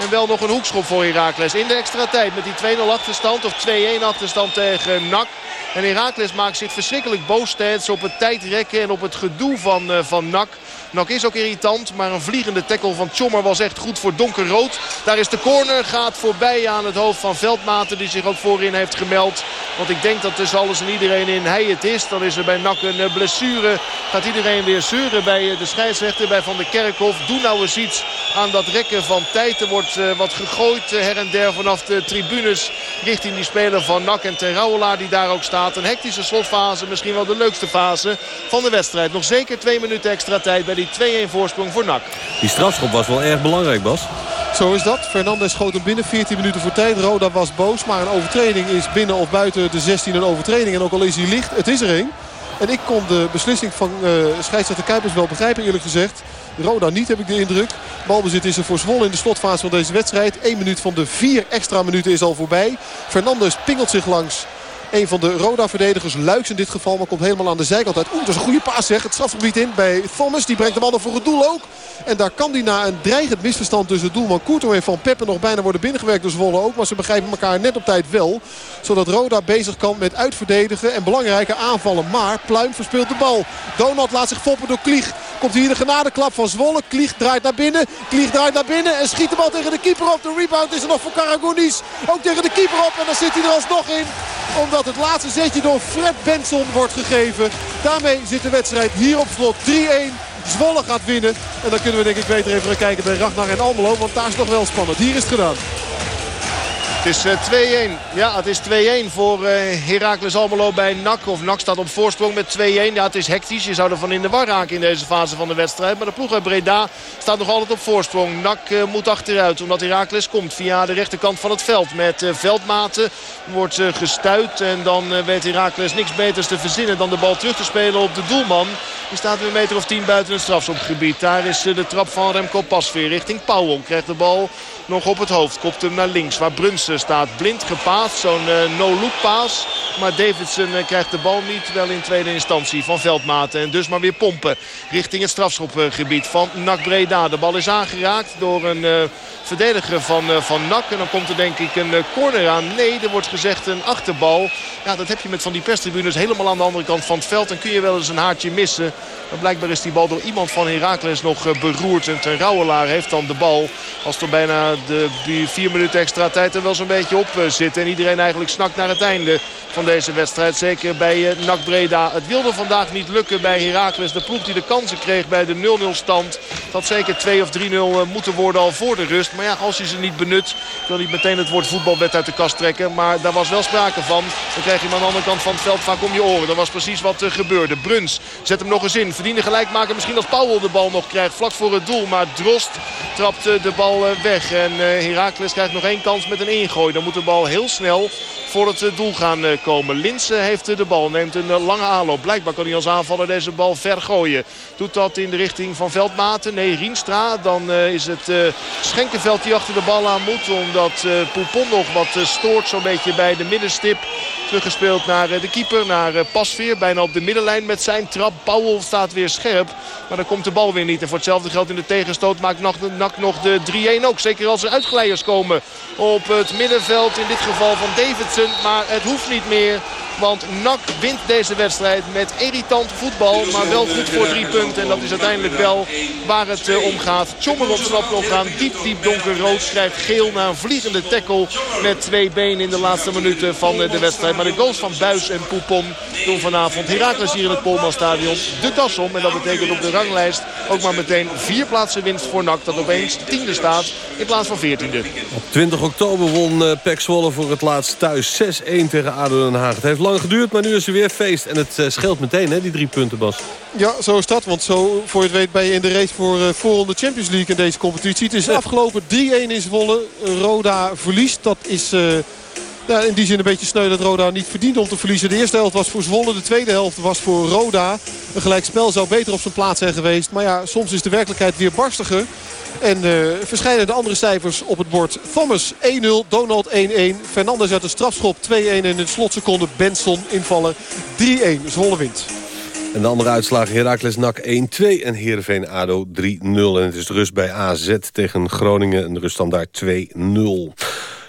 En wel nog een hoekschop voor Heracles in de extra tijd. Met die 2-0 achterstand of 2-1 achterstand tegen NAC. En Heracles maakt zich verschrikkelijk boos op het tijdrekken en op het gedoe van, van NAC. Nak is ook irritant, maar een vliegende tackle van Tjommer was echt goed voor donkerrood. Daar is de corner, gaat voorbij aan het hoofd van Veldmaten die zich ook voorin heeft gemeld. Want ik denk dat tussen alles en iedereen in hij het is. Dan is er bij Nak een eh, blessure. Gaat iedereen weer zeuren bij eh, de scheidsrechter, bij Van der Kerkhof. Doe nou eens iets aan dat rekken van tijd. Er wordt uh, wat gegooid her en der vanaf de tribunes richting die speler van Nak en Terrouwelaar die daar ook staat. Een hectische slotfase, misschien wel de leukste fase van de wedstrijd. Nog zeker twee minuten extra tijd bij die 2-1 voorsprong voor NAC.
Die strafschop was wel erg belangrijk, Bas.
Zo is dat. Fernandes schoot hem binnen. 14 minuten voor tijd. Roda was boos. Maar een overtreding is binnen of buiten de 16 een overtreding. En ook al is hij licht, het is er één. En ik kon de beslissing van uh, scheidsrechter Kuipers wel begrijpen eerlijk gezegd. Roda niet heb ik de indruk. Balbezit is er voor Zwolle in de slotfase van deze wedstrijd. 1 minuut van de vier extra minuten is al voorbij. Fernandes pingelt zich langs een van de Roda-verdedigers, Luiks in dit geval. Maar komt helemaal aan de zijkant uit. Oeh, dat is een goede paas zeg. Het strafgebied in bij Thomas. Die brengt de bal nog voor het doel ook. En daar kan die na een dreigend misverstand tussen doelman Courto en Van Peppen nog bijna worden binnengewerkt door Zwolle ook. Maar ze begrijpen elkaar net op tijd wel. Zodat Roda bezig kan met uitverdedigen en belangrijke aanvallen. Maar Pluim verspeelt de bal. Donald laat zich foppen door Klieg. Komt hier de genadeklap van Zwolle. Klieg draait naar binnen. Klieg draait naar binnen en schiet de bal tegen de keeper op. De rebound is er nog voor Karagonis. Ook tegen de keeper op. En dan zit hij er alsnog in. Omdat het laatste zetje door Fred Benson wordt gegeven. Daarmee zit de wedstrijd hier op slot 3-1. Zwolle gaat winnen. En dan kunnen we denk ik beter even kijken bij Ragnar en Almelo. Want daar is nog wel spannend. Hier is het gedaan.
Het is 2-1. Ja, het is 2-1 voor uh, Heracles Almelo bij NAC. Of NAC staat op voorsprong met 2-1. Ja, het is hectisch. Je zou ervan in de war raken in deze fase van de wedstrijd. Maar de ploeg uit Breda staat nog altijd op voorsprong. NAC uh, moet achteruit omdat Heracles komt via de rechterkant van het veld. Met veldmaten wordt gestuit. En dan weet Heracles niks beters te verzinnen dan de bal terug te spelen op de doelman. Die staat weer een meter of 10 buiten het strafschopgebied. Daar is de trap van Remco Pasveer richting Pauwel. Krijgt de bal nog op het hoofd. Kopt hem naar links waar Brunsen staat. Blind gepaast. Zo'n uh, no-look paas. Maar Davidson uh, krijgt de bal niet. Wel in tweede instantie van Veldmaten. En dus maar weer pompen richting het strafschopgebied van NAC Breda. De bal is aangeraakt door een uh, verdediger van, van NAC. En dan komt er denk ik een corner aan. Nee, er wordt gezegd een achterbal. Ja, dat heb je met van die perstribunes helemaal aan de andere kant van het veld. Dan kun je wel eens een haartje missen. Maar blijkbaar is die bal door iemand van Heracles nog beroerd. En ten Rouwelaar heeft dan de bal. Als er bijna de vier minuten extra tijd er wel zo'n beetje op zit. En iedereen eigenlijk snakt naar het einde van deze wedstrijd. Zeker bij uh, NAC Breda. Het wilde vandaag niet lukken bij Heracles. De ploeg die de kansen kreeg bij de 0-0 stand. Dat zeker 2 of 3-0 uh, moeten worden al voor de rust. Maar ja, als je ze niet benut, dan niet meteen het woord voetbalwet uit de kast trekken. Maar daar was wel sprake van. Dan krijg je hem aan de andere kant van het veld vaak om je oren. Dat was precies wat uh, gebeurde. Bruns zet hem nog eens in. Verdiende gelijk maken. Misschien als Powell de bal nog krijgt. Vlak voor het doel. Maar Drost trapt de bal weg. En Heracles krijgt nog één kans met een Dan moet de bal heel snel voor het doel gaan komen. Linsen heeft de bal. Neemt een lange aanloop. Blijkbaar kan hij als aanvaller deze bal ver gooien. Doet dat in de richting van Veldmaten. Nee, Rienstra. Dan is het Schenkenveld die achter de bal aan moet. Omdat Poupon nog wat stoort zo'n beetje bij de middenstip. Teruggespeeld naar de keeper, naar Pasveer. Bijna op de middenlijn met zijn trap. Powell staat weer scherp. Maar dan komt de bal weer niet. En voor hetzelfde geld in de tegenstoot maakt NAC nog de 3-1 ook. Zeker als er uitgeleiders komen op het middenveld. In dit geval van Davidson. Maar het hoeft niet meer. Want NAC wint deze wedstrijd met irritant voetbal. Maar wel goed voor drie punten. En dat is uiteindelijk wel waar het uh, om gaat. Tjommer ontsnapt nog aan. Diep, diep donkerrood. Schrijft geel na een vliegende tackle. Met twee benen in de laatste minuten van uh, de wedstrijd. Maar de goals van Buis en Poupon doen vanavond Heracles hier in het Polmanstadion de das om. En dat betekent op de ranglijst ook maar meteen vier plaatsen winst voor NAC. Dat opeens tiende staat in plaats van veertiende.
Op 20 oktober won uh, Pek Zwolle voor het laatst thuis 6-1 tegen ADO Den Haag. Het heeft lang geduurd, maar nu is er weer feest. En het uh, scheelt meteen, hè, die drie punten, Bas.
Ja, zo is dat. Want zo, voor je het weet, ben je in de race voor, uh, Champions League in deze competitie. Het is afgelopen 3-1 in Zwolle. Roda verliest. Dat is... In die zin een beetje sneu dat Roda niet verdient om te verliezen. De eerste helft was voor Zwolle, de tweede helft was voor Roda. Een gelijkspel zou beter op zijn plaats zijn geweest. Maar ja, soms is de werkelijkheid weer barstiger. En uh, verschijnen de andere cijfers op het bord. Thomas 1-0, Donald 1-1. Fernandes uit de strafschop 2-1 en in de slotseconde Benson invallen 3-1. Zwolle wint.
En de andere uitslagen Heracles NAC 1-2 en Heerenveen ADO 3-0. En het is de rust bij AZ tegen Groningen. En ruststand daar 2-0.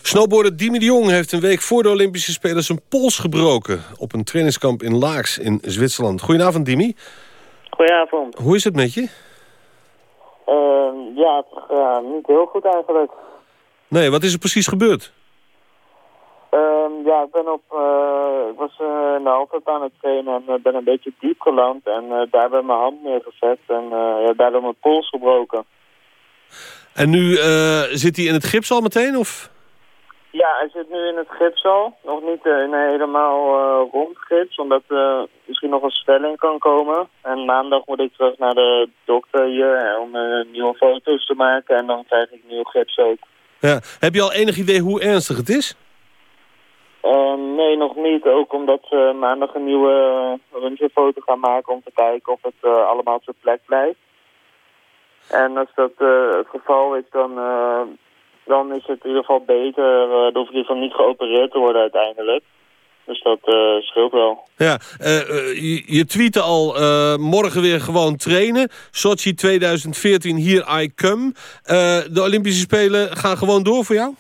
Snowboarder Dimi de Jong heeft een week voor de Olympische Spelen zijn pols gebroken. Op een trainingskamp in Laaks in Zwitserland. Goedenavond Dimi.
Goedenavond.
Hoe is het met je?
Uh, ja, uh, niet heel goed eigenlijk.
Nee, wat is er precies gebeurd?
Uh, ja, ik ben op, uh, ik was uh, nou altijd aan het trainen en ben een beetje diep geland. En daar ik mijn hand neergezet en ja, daardoor mijn pols gebroken.
En nu zit hij in het gips al meteen, of?
Ja, hij zit nu in het gips al. Nog niet uh, in een helemaal uh, rond gips, omdat er uh, misschien nog een zwelling kan komen. En maandag moet ik terug naar de dokter hier om nieuwe foto's te maken. En dan krijg ik nieuw gips ook.
Ja. Heb je al enig idee hoe ernstig het is?
nee, nog niet. Ook omdat ze maandag een nieuwe röntgenfoto gaan maken om te kijken of het allemaal op zijn plek blijft. En als dat het geval is, dan dan is het in ieder geval beter. Uh, dan hoef je van niet geopereerd te worden uiteindelijk. Dus dat uh, scheelt wel.
Ja, uh, je, je tweette al morgen weer gewoon trainen. Sochi 2014, hier I come. de Olympische Spelen gaan gewoon door voor jou?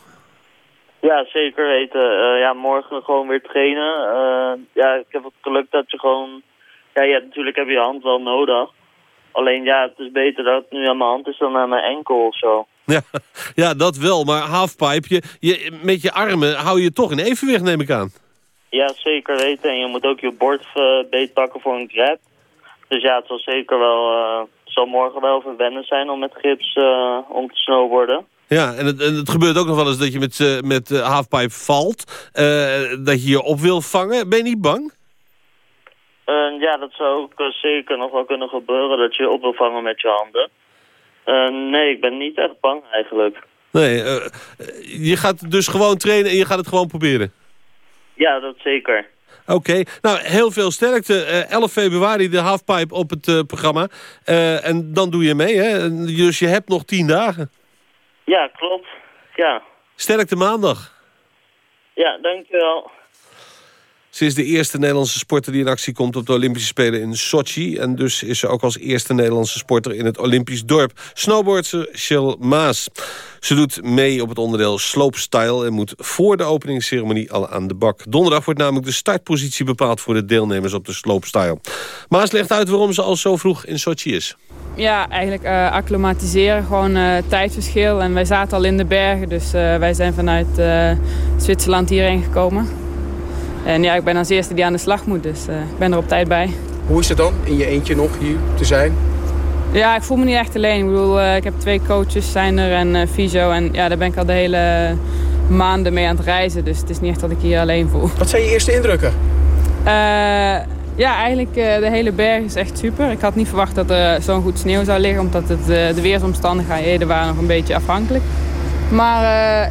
Ja, zeker weten. ja, morgen gewoon weer trainen. ja, ik heb het geluk dat je gewoon... Ja, ja, natuurlijk heb je je hand wel nodig. Alleen ja, het is beter dat het nu aan mijn hand is dan aan mijn enkel of zo.
Ja, ja dat wel. Maar halfpipe, je, je, met je armen hou je toch in evenwicht, neem ik aan.
Ja, zeker weten. En je moet ook je bord uh, beet pakken voor een grab. Dus ja, het zal zeker wel... Uh, zal morgen wel verwennen zijn om met gips uh, om te snowboarden.
Ja, en het, en het gebeurt ook nog wel eens dat je met, met halfpipe valt. dat je je op wil vangen. Ben je niet bang?
ja, dat zou ook zeker nog wel kunnen gebeuren. Dat je je op wil vangen met je handen. Nee, ik ben niet echt bang eigenlijk.
Nee, je gaat dus gewoon trainen en je gaat het gewoon proberen?
Ja, dat zeker.
Oké, nou heel veel sterkte. Uh, eh, 11 februari de halfpipe op het programma. En dan doe je mee, hè? Dus je hebt nog 10 dagen.
Ja, klopt. Ja.
Sterkte maandag.
Ja, dankjewel.
Ze is de eerste Nederlandse sporter die in actie komt op de Olympische Spelen in Sochi. En dus is ze ook als eerste Nederlandse sporter in het Olympisch dorp. Snowboardse Shell Maas. Ze doet mee op het onderdeel slopestyle en moet voor de openingsceremonie al aan de bak. Donderdag wordt namelijk de startpositie bepaald voor de deelnemers op de slopestyle. Maas legt uit waarom ze al zo vroeg in Sochi is.
Ja, eigenlijk uh, acclimatiseren, gewoon uh, tijdverschil. En wij zaten al in de bergen, dus uh, wij zijn vanuit Zwitserland hierheen gekomen. En ja, ik ben als eerste die aan de slag moet, dus ik ben er op tijd bij.
Hoe is het dan in je eentje nog hier te zijn?
Ja, ik voel me niet echt alleen. Ik bedoel, uh, ik heb twee coaches zijn er en uh, fysio. En ja, daar ben ik al de hele maanden mee aan het reizen. Dus het is niet echt dat ik hier alleen voel.
Wat zijn je eerste indrukken?
Ja, eigenlijk de hele berg is echt super. Ik had niet verwacht dat er zo'n goed sneeuw zou liggen. Omdat het, de weersomstandigheden waren nog een beetje afhankelijk. Maar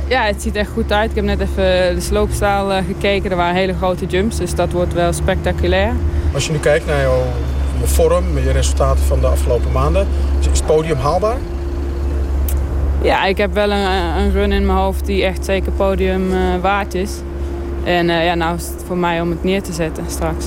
ja, het ziet echt goed uit. Ik heb net even de sloopstaal gekeken. Er waren hele grote jumps. Dus dat wordt wel spectaculair.
Als je nu kijkt naar jouw je vorm, je resultaten van de afgelopen maanden. Is het podium haalbaar?
Ja, ik heb wel een, een run in mijn hoofd die echt zeker podium uh, waard is. En ja, nou is het voor mij om het neer te zetten straks.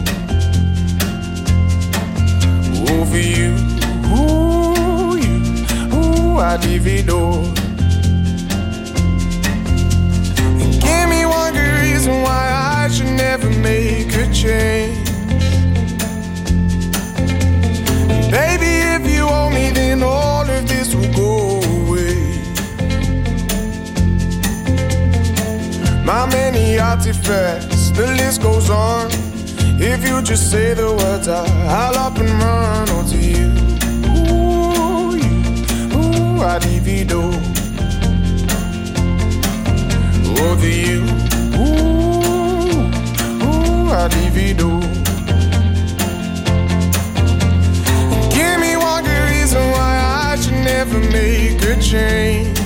For you, ooh, you, ooh, all. And give me one good reason why I I should never make a change. Baby, if you owe me, then all of this will go away. My many artifacts, the list goes on. If you just say the words, I, I'll up and run onto you. Ooh, you, ooh, I divido. Over you, ooh a divido. Give me one good reason why I should never make a change.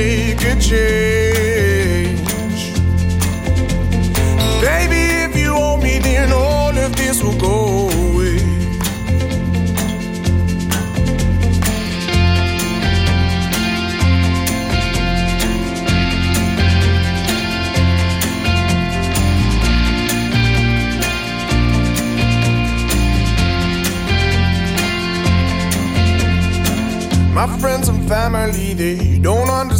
Make a change. Baby, if you owe me, then all of this will go away. My friends and family, they don't understand.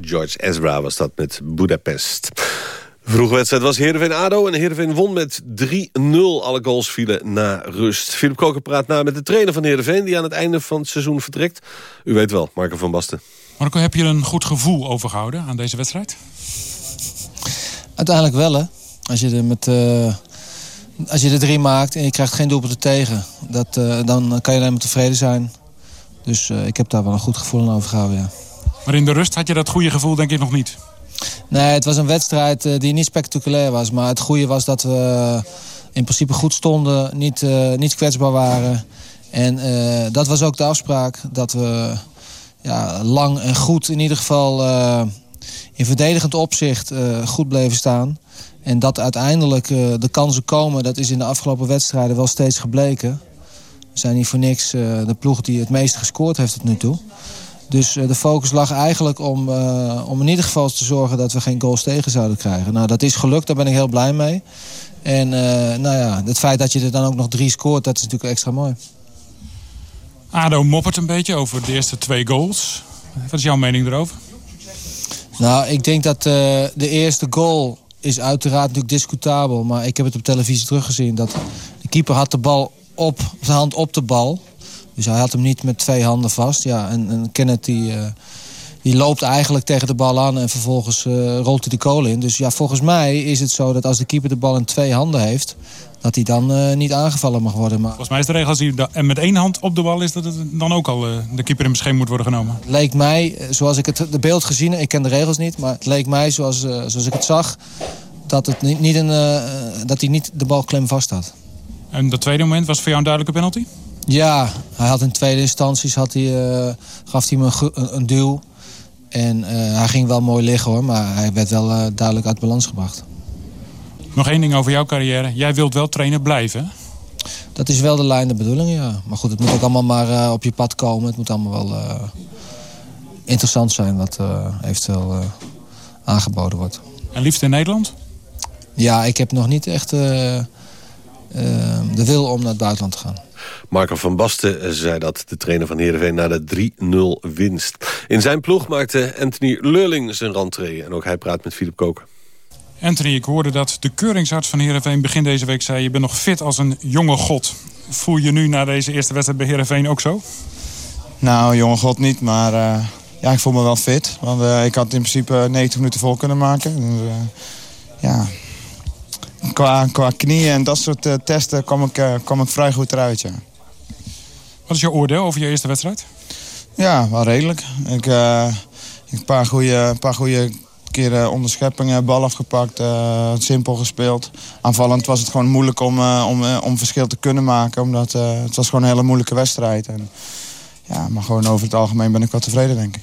George Ezra was dat met Budapest. Vroege wedstrijd was Heerenveen-ADO en Heerenveen won met 3-0. Alle goals vielen na rust. Philip Koker praat na met de trainer van Heerenveen... die aan het einde van het seizoen vertrekt. U weet wel, Marco van Basten.
Marco, heb je een goed gevoel overgehouden aan deze wedstrijd?
Uiteindelijk wel, hè. Als je er, met, uh, als je er drie maakt en je krijgt geen doelpunten tegen... Dat, uh, dan kan je alleen maar tevreden zijn. Dus uh, ik heb daar wel een goed gevoel aan overgehouden, ja.
Maar in de rust had je dat goede gevoel denk ik nog niet?
Nee, het was een wedstrijd uh, die niet spectaculair was. Maar het goede was dat we in principe goed stonden, niet, uh, niet kwetsbaar waren. En uh, dat was ook de afspraak. Dat we ja, lang en goed in ieder geval in verdedigend opzicht goed bleven staan. En dat uiteindelijk de kansen komen, dat is in de afgelopen wedstrijden wel steeds gebleken. We zijn niet voor niks de ploeg die het meest gescoord heeft tot nu toe. Dus uh, de focus lag eigenlijk om, uh, om in ieder geval te zorgen dat we geen goals tegen zouden krijgen. Nou, dat is gelukt, daar ben ik heel blij mee. En uh, nou ja, het feit dat je er dan ook nog drie scoort, dat is natuurlijk extra mooi.
ADO moppert een beetje over de eerste twee goals. Wat is jouw mening erover?
Nou, ik denk dat de eerste goal is uiteraard natuurlijk discutabel. Maar ik heb het op televisie teruggezien. Dat de keeper had de bal op, zijn hand op de bal. Dus hij had hem niet met twee handen vast. Ja, en, en Kenneth die, uh, die loopt eigenlijk tegen de bal aan en vervolgens uh, rolt hij de kool in. Dus ja, volgens mij is het zo dat als de keeper de bal in twee handen heeft... dat hij dan uh, niet aangevallen mag worden. Maar...
Volgens mij is de regel als hij met één hand op de bal is... dat het dan ook al de keeper in bescherming moet worden genomen.
Het leek mij, zoals ik het de beeld gezien ik ken de regels niet, maar het leek mij zoals, zoals ik het zag... dat, het niet, niet een, dat hij niet de bal klem vast had.
En dat tweede moment was voor jou een duidelijke penalty?
Ja, hij had in tweede instanties had hij, uh, gaf hij me een, een duw. En uh, hij ging wel mooi liggen hoor, maar hij werd wel uh, duidelijk uit balans gebracht.
Nog één ding over jouw carrière. Jij wilt wel trainer blijven?
Dat is wel de lijn de bedoeling, ja. Maar goed, het moet ook allemaal maar op je pad komen. Het moet allemaal wel interessant zijn wat eventueel aangeboden wordt.
En liefst in Nederland?
Ja, ik heb nog niet echt de wil om naar het buitenland te gaan.
Marco van Basten zei dat, de trainer van Heerenveen, na de 3-0 winst. In zijn ploeg maakte Anthony Lurling zijn rentree. En ook hij praat met Philip Koken.
Anthony, ik hoorde dat de keuringsarts van Heerenveen begin deze week zei... je bent nog fit als een jonge god. Voel je nu na deze eerste wedstrijd bij Heerenveen ook zo?
Nou, jonge god niet, maar uh, ja, ik voel me wel fit. Want uh, ik had in principe 90 minuten vol kunnen maken. Dus, uh, ja, qua, qua knieën en dat soort uh, testen kwam ik, uh, kwam ik vrij goed eruit, ja.
Wat is je oordeel over je eerste wedstrijd?
Ja, wel redelijk. Ik, een paar goede, paar goede keren onderscheppingen, bal afgepakt, simpel gespeeld. Aanvallend was het gewoon moeilijk om, om, om verschil te kunnen maken, omdat het was gewoon een hele moeilijke wedstrijd. En, ja, maar gewoon over het algemeen ben ik wel tevreden, denk ik.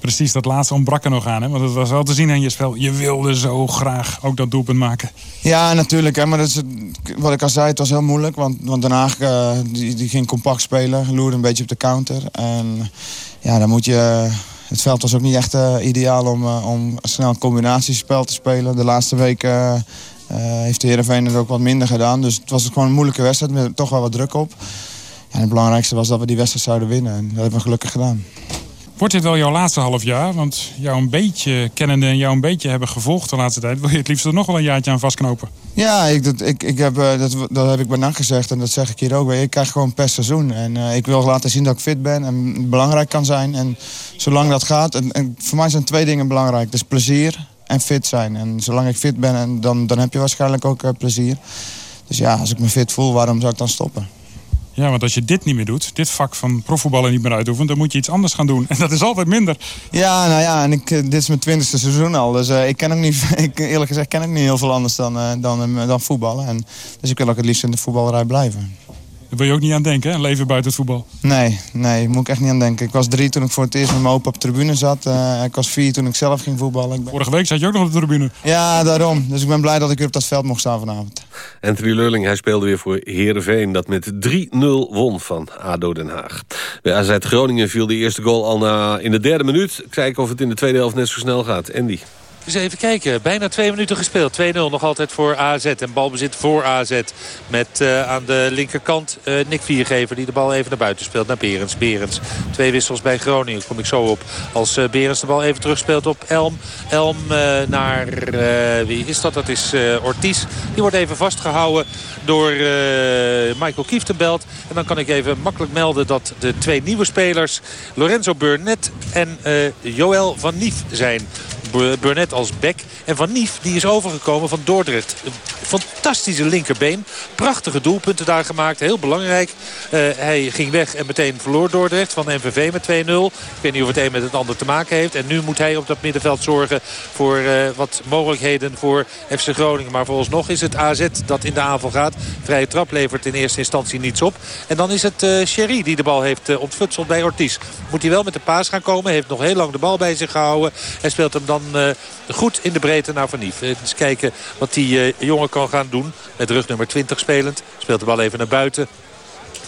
Precies, dat laatste ontbrak er nog aan. Hè? Want het was wel te zien aan je spel. Je wilde zo graag ook dat doelpunt maken.
Ja, natuurlijk. Hè, maar dat is, wat ik al zei, het was heel moeilijk. Want, want Den Haag uh, die, ging compact spelen. Loerde een beetje op de counter. En ja, dan moet je... Het veld was ook niet echt uh, ideaal om, uh, om snel een combinatiespel te spelen. De laatste weken heeft de Heerenveen het ook wat minder gedaan. Dus het was gewoon een moeilijke wedstrijd met toch wel wat druk op. En het belangrijkste was dat we die wedstrijd zouden winnen. En dat hebben we gelukkig gedaan.
Wordt dit wel jouw laatste half jaar? Want jou een beetje kennende en jou een beetje hebben gevolgd de laatste tijd... wil je het liefst er nog wel een jaartje aan vastknopen?
Ja, ik, dat, ik, ik heb, dat, dat heb ik bij NAC gezegd en dat zeg ik hier ook. Ik krijg gewoon per seizoen. En uh, ik wil laten zien dat ik fit ben en belangrijk kan zijn. En zolang dat gaat... En, voor mij zijn twee dingen belangrijk. Dus plezier en fit zijn. En zolang ik fit ben, en dan, dan heb je waarschijnlijk ook uh, plezier. Dus ja, als ik me fit voel, waarom zou ik dan stoppen?
Ja, want als je dit niet meer doet, dit vak van profvoetballen niet meer uitoefent... dan moet je iets anders gaan doen. En dat is altijd minder.
Ja, nou ja, en ik, dit is mijn twintigste seizoen al. Dus uh, ik ken ook niet, ik, eerlijk gezegd ken ik niet heel veel anders dan, uh, dan, dan voetballen. En, dus ik wil ook het liefst in de voetballerij blijven.
Daar wil je ook niet aan denken, hè? Een leven buiten het voetbal?
Nee, nee, moet ik echt niet aan denken. Ik was drie toen ik voor het eerst met mijn opa op de tribune zat. Uh, ik was vier toen ik zelf ging voetballen. Ben...
Vorige week zat je ook nog op de tribune.
Ja, daarom. Dus ik ben blij dat ik weer op dat veld mocht staan vanavond.
Anthony Lurling, hij speelde weer voor Heerenveen... dat met 3-0 won van ADO Den Haag. Bij AZ Groningen viel de eerste goal al na in de derde minuut. Kijken of het in de tweede helft net zo snel gaat. Andy.
Eens even kijken. Bijna twee minuten gespeeld. 2-0 nog altijd voor AZ. En balbezit voor AZ. Met uh, aan de linkerkant uh, Nick Viergever die de bal even naar buiten speelt. Naar Berens. Berens. Twee wissels bij Groningen. Kom ik zo op. Als uh, Berens de bal even terugspeelt op Elm. Elm naar... wie is dat? Dat is Ortiz. Die wordt even vastgehouden door Michael Kieftenbelt. En dan kan ik even makkelijk melden dat de twee nieuwe spelers... Lorenzo Burnett en Joël van Nief zijn. Burnett als bek. En Van Nief die is overgekomen van Dordrecht. Fantastische linkerbeen. Prachtige doelpunten daar gemaakt. Heel belangrijk. Uh, hij ging weg en meteen verloor Dordrecht van NVV met 2-0. Ik weet niet of het een met het ander te maken heeft. En nu moet hij op dat middenveld zorgen voor uh, wat mogelijkheden voor FC Groningen. Maar vooralsnog is het AZ dat in de aanval gaat. Vrije trap levert in eerste instantie niets op. En dan is het uh, die de bal heeft ontfutseld bij Ortiz. Moet hij wel met de paas gaan komen. Heeft nog heel lang de bal bij zich gehouden. Hij speelt hem dan uh, goed in de breedte naar Van Nief. Eens kijken wat die uh, jongen kan gaan doen. Met rug nummer 20 spelend. Speelt de bal even naar buiten.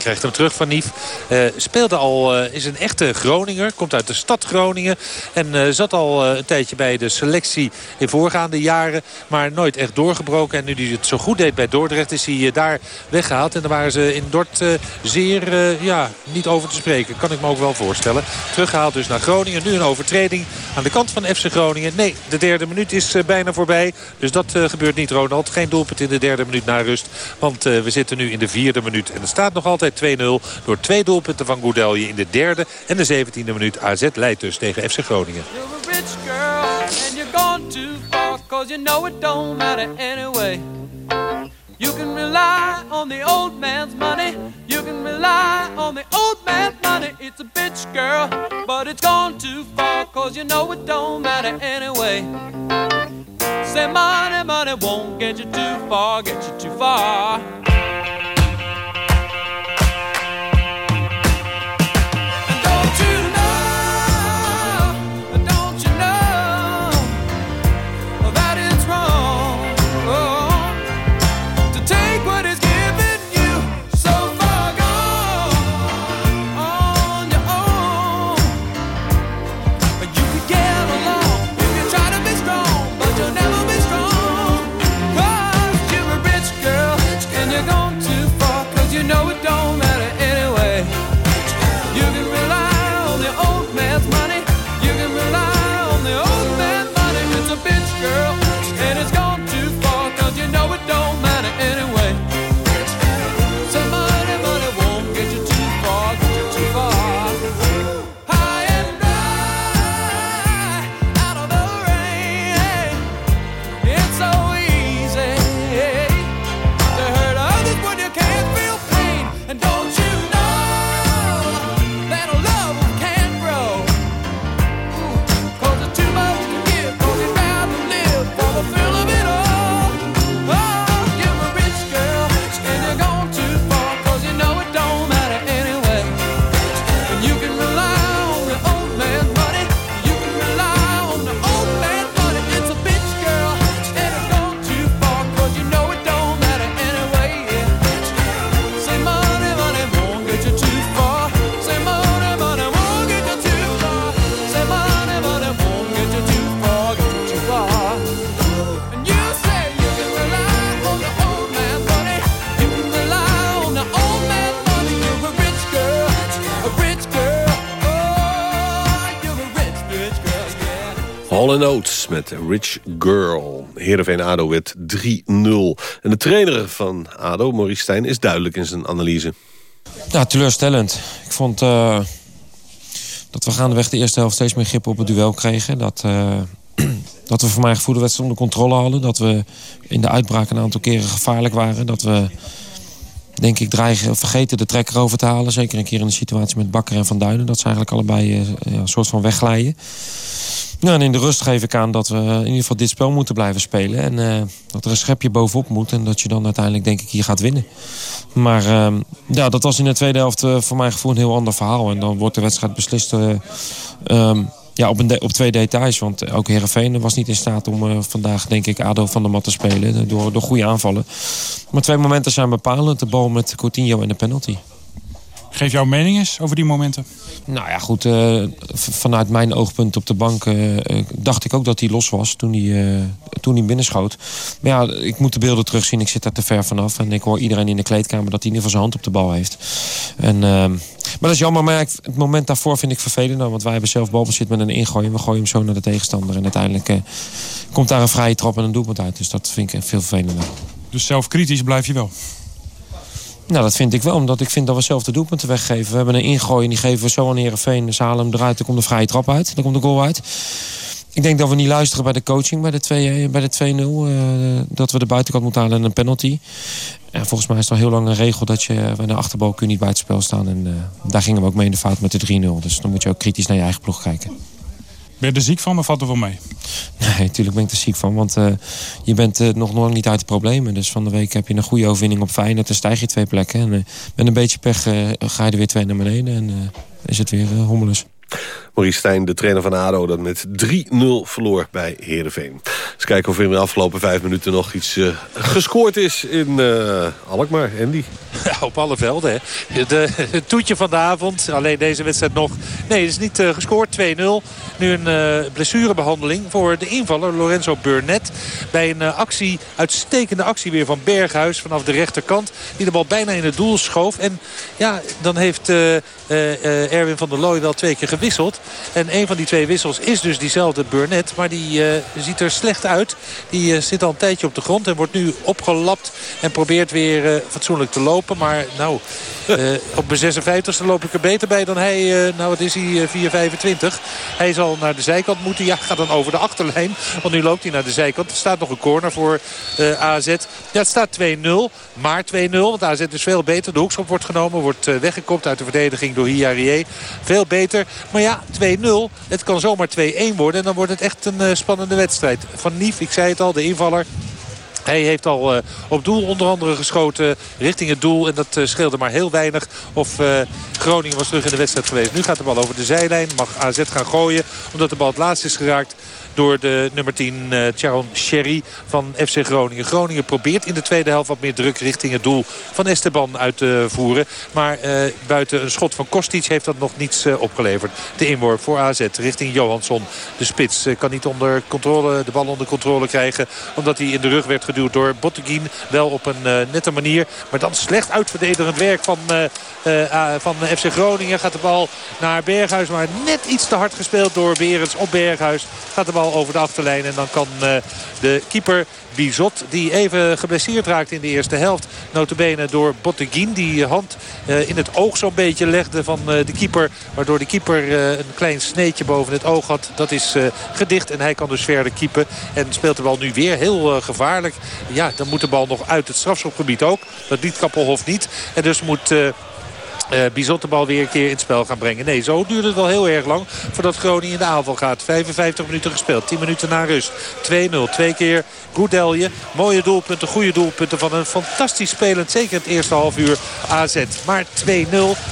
Krijgt hem terug van Nief. Uh, speelde al, uh, is een echte Groninger. Komt uit de stad Groningen. En uh, zat al een tijdje bij de selectie in voorgaande jaren. Maar nooit echt doorgebroken. En nu hij het zo goed deed bij Dordrecht is hij daar weggehaald. En daar waren ze in Dort zeer ja, niet over te spreken. Kan ik me ook wel voorstellen. Teruggehaald dus naar Groningen. Nu een overtreding aan de kant van FC Groningen. Nee, de derde minuut is bijna voorbij. Dus dat gebeurt niet, Ronald. Geen doelpunt in de derde minuut na rust. Want we zitten nu in de vierde minuut. En er staat nog altijd 2-0 door twee doelpunten van Goudelje in de derde en de 17e minuut. AZ leidt dus tegen FC Groningen. You can rely on the old man's money. You can rely on the old man's money. It's a bitch, girl, but it's gone too far. Cause you know it don't matter anyway. Say money, money won't get you too far, get you too far. Hall Oates met Rich Girl. Heerenveen ADO werd 3-0. En de trainer van ADO, Maurice Stijn, is duidelijk in zijn analyse.
Ja, teleurstellend. Ik vond uh, dat we gaandeweg de eerste helft steeds meer grip op het duel kregen. Dat, uh, dat we voor mijn gevoel de wedstrijd onder controle hadden. Dat we in de uitbraak een aantal keren gevaarlijk waren. Dat we, denk ik, dreigen, vergeten de trekker over te halen. Zeker een keer in de situatie met Bakker en Van Duinen. Dat ze eigenlijk allebei ja, een soort van wegglijden. Ja, en in de rust geef ik aan dat we in ieder geval dit spel moeten blijven spelen. En uh, dat er een schepje bovenop moet. En dat je dan uiteindelijk denk ik hier gaat winnen. Maar uh, ja, dat was in de tweede helft voor mijn gevoel een heel ander verhaal. En dan wordt de wedstrijd beslist um, ja, op, een op twee details. Want ook Heerenveen was niet in staat om vandaag denk ik ADO van de mat te spelen. Door, door goede aanvallen. Maar twee momenten zijn bepalend. De bal met Coutinho en de penalty.
Geef jouw mening eens over die momenten.
Nou ja, goed. Uh, vanuit mijn oogpunt op de bank uh, dacht ik ook dat hij los was toen hij, uh, toen hij binnenschoot. Maar ja, ik moet de beelden terugzien. Ik zit daar te ver vanaf. En ik hoor iedereen in de kleedkamer dat hij in ieder geval zijn hand op de bal heeft. En, ehm, maar dat is jammer. Maar het moment daarvoor vind ik vervelend. Want wij hebben zelf balbezit met een ingooi. We gooien hem zo naar de tegenstander. En uiteindelijk komt daar een vrije trap en een doelpunt uit. Dus dat vind ik veel vervelender.
Dus zelfkritisch blijf je wel?
Nou, dat vind ik wel, omdat ik vind dat we zelf de doelpunten weggeven. We hebben een ingooi en die geven we zo aan Herenveen. Ze halen hem eruit, dan komt de vrije trap uit. Dan komt de goal uit. Ik denk dat we niet luisteren bij de coaching bij de 2-0. Bij de uh, dat we de buitenkant moeten halen en een penalty. En volgens mij is het al heel lang een regel dat je bij de achterbal kun je niet bij het spel staan. En daar gingen we ook mee in de fout met de 3-0. Dus dan moet je ook kritisch naar je eigen ploeg kijken.
Ben je er ziek van of valt er wel mee?
Nee, natuurlijk ben ik er ziek van. Want uh, je bent uh, nog lang niet uit de problemen. Dus van de week heb je een goede overwinning op Feyenoord. Dan stijg je twee plekken. En uh, met een beetje pech ga je er weer twee naar beneden. En is het weer hommeles.
Maurice Stijn, de trainer van ADO, dat met 3-0 verloor bij Heerenveen. Eens kijken of er in de afgelopen vijf minuten nog iets uh, gescoord is in uh, Alkmaar. Andy?
Op alle velden. Hè. Het toetje van de avond. Alleen deze wedstrijd nog. Nee, het is niet uh, gescoord. 2-0. Nu een blessurebehandeling voor de invaller Lorenzo Burnett. Bij een actie, uitstekende actie weer van Berghuis vanaf de rechterkant. Die de bal bijna in het doel schoof. En ja, dan heeft Erwin van der Looy wel twee keer gewisseld. En een van die twee wissels is dus diezelfde Burnett. Maar die ziet er slecht uit. Die zit al een tijdje op de grond en wordt nu opgelapt. En probeert weer fatsoenlijk te lopen. Maar nou, op mijn 56e loop ik er beter bij dan hij. nou, wat is hij? 4,25. Hij zal naar de zijkant moeten. Ja, gaat dan over de achterlijn. Want nu loopt hij naar de zijkant. Er staat nog een corner voor AZ. Ja, het staat 2-0. Maar 2-0. Want AZ is veel beter. De hoekschop wordt genomen. Wordt weggekopt uit de verdediging door Hiarie. Veel beter. Maar ja, 2-0. Het kan zomaar 2-1 worden. En dan wordt het echt een uh, spannende wedstrijd. Van Nief, ik zei het al, de invaller. Hij heeft al uh, op doel onder andere geschoten richting het doel. En dat uh, scheelde maar heel weinig of uh, Groningen was terug in de wedstrijd geweest. Nu gaat de bal over de zijlijn. Mag AZ gaan gooien omdat de bal het laatst is geraakt door de nummer 10 uh, Charon Sherry van FC Groningen. Groningen probeert in de tweede helft wat meer druk richting het doel van Esteban uit te voeren. Maar uh, buiten een schot van Kostic heeft dat nog niets uh, opgeleverd. De inworp voor AZ richting Johansson. De spits kan niet onder controle, de bal onder controle krijgen. Omdat hij in de rug werd geduwd door Botteguin. Wel op een nette manier. Maar dan slecht uitverdedigend werk van, van FC Groningen. Gaat de bal naar Berghuis. Maar net iets te hard gespeeld door Berends op Berghuis. Gaat de bal over de achterlijn. En dan kan uh, de keeper Bizot, die even geblesseerd raakt in de eerste helft. Notabene door Botteguin, die hand uh, in het oog zo'n beetje legde van uh, de keeper. Waardoor de keeper een klein sneetje boven het oog had. Dat is gedicht en hij kan dus verder keepen. En speelt de bal nu weer heel gevaarlijk. Ja, dan moet de bal nog uit het strafschopgebied ook. Dat liet Kappelhof niet. En dus moet... Uh, Bizot de bal weer een keer in het spel gaan brengen. Nee, zo duurt het wel heel erg lang voordat Groningen in de aanval gaat. 55 minuten gespeeld, 10 minuten na rust. 2-0, twee keer Goedelje. Mooie doelpunten, goede doelpunten van een fantastisch spelend. Zeker het eerste half uur AZ. Maar 2-0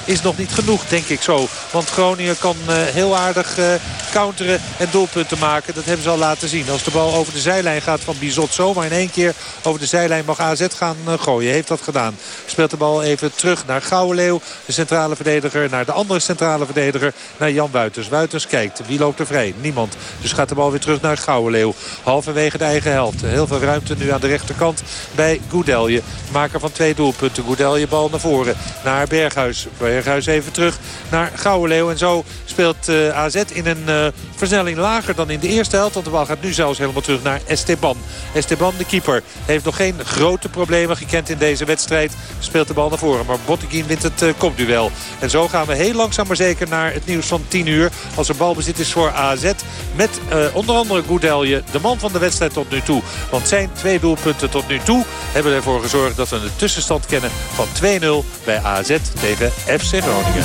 is nog niet genoeg, denk ik zo. Want Groningen kan uh, heel aardig uh, counteren en doelpunten maken. Dat hebben ze al laten zien. Als de bal over de zijlijn gaat van Bizot zomaar in één keer over de zijlijn mag AZ gaan gooien. Heeft dat gedaan. Speelt de bal even terug naar Gouwenleeuw. De centrale verdediger naar de andere centrale verdediger. Naar Jan Wuiters. Wuiters kijkt. Wie loopt er vrij? Niemand. Dus gaat de bal weer terug naar Gouwenleeuw. Halverwege de eigen helft. Heel veel ruimte nu aan de rechterkant bij Goudelje. Maker van twee doelpunten. Goudelje bal naar voren. Naar Berghuis. Berghuis even terug naar Gouwenleeuw. En zo speelt uh, AZ in een uh, versnelling lager dan in de eerste helft. Want de bal gaat nu zelfs helemaal terug naar Esteban. Esteban, de keeper, heeft nog geen grote problemen gekend in deze wedstrijd. Speelt de bal naar voren. Maar Botteguin wint het uh, kopduel. En zo gaan we heel langzaam maar zeker naar het nieuws van 10 uur. Als er balbezit is voor AZ. Met onder andere Goudelje, de man van de wedstrijd tot nu toe. Want zijn twee doelpunten tot nu toe hebben ervoor gezorgd dat we een tussenstand kennen van 2-0 bij AZ tegen FC Groningen.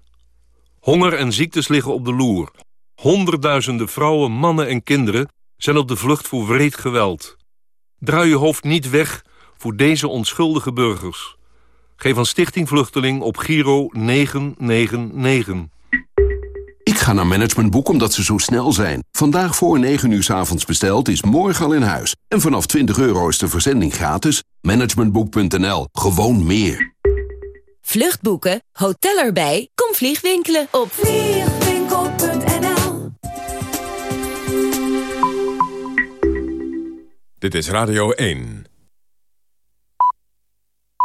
Honger en ziektes liggen op de loer. Honderdduizenden vrouwen, mannen en kinderen zijn op de vlucht voor wreed geweld. Draai je hoofd niet weg voor deze onschuldige burgers. Geef aan Stichting Vluchteling op Giro 999.
Ik ga naar Managementboek omdat ze zo snel zijn. Vandaag voor 9 uur s avonds besteld is morgen al in huis. En vanaf 20 euro is de verzending gratis. Managementboek.nl. Gewoon meer.
Vluchtboeken, hotel erbij, kom vliegwinkelen op vliegwinkel.nl
Dit is Radio 1.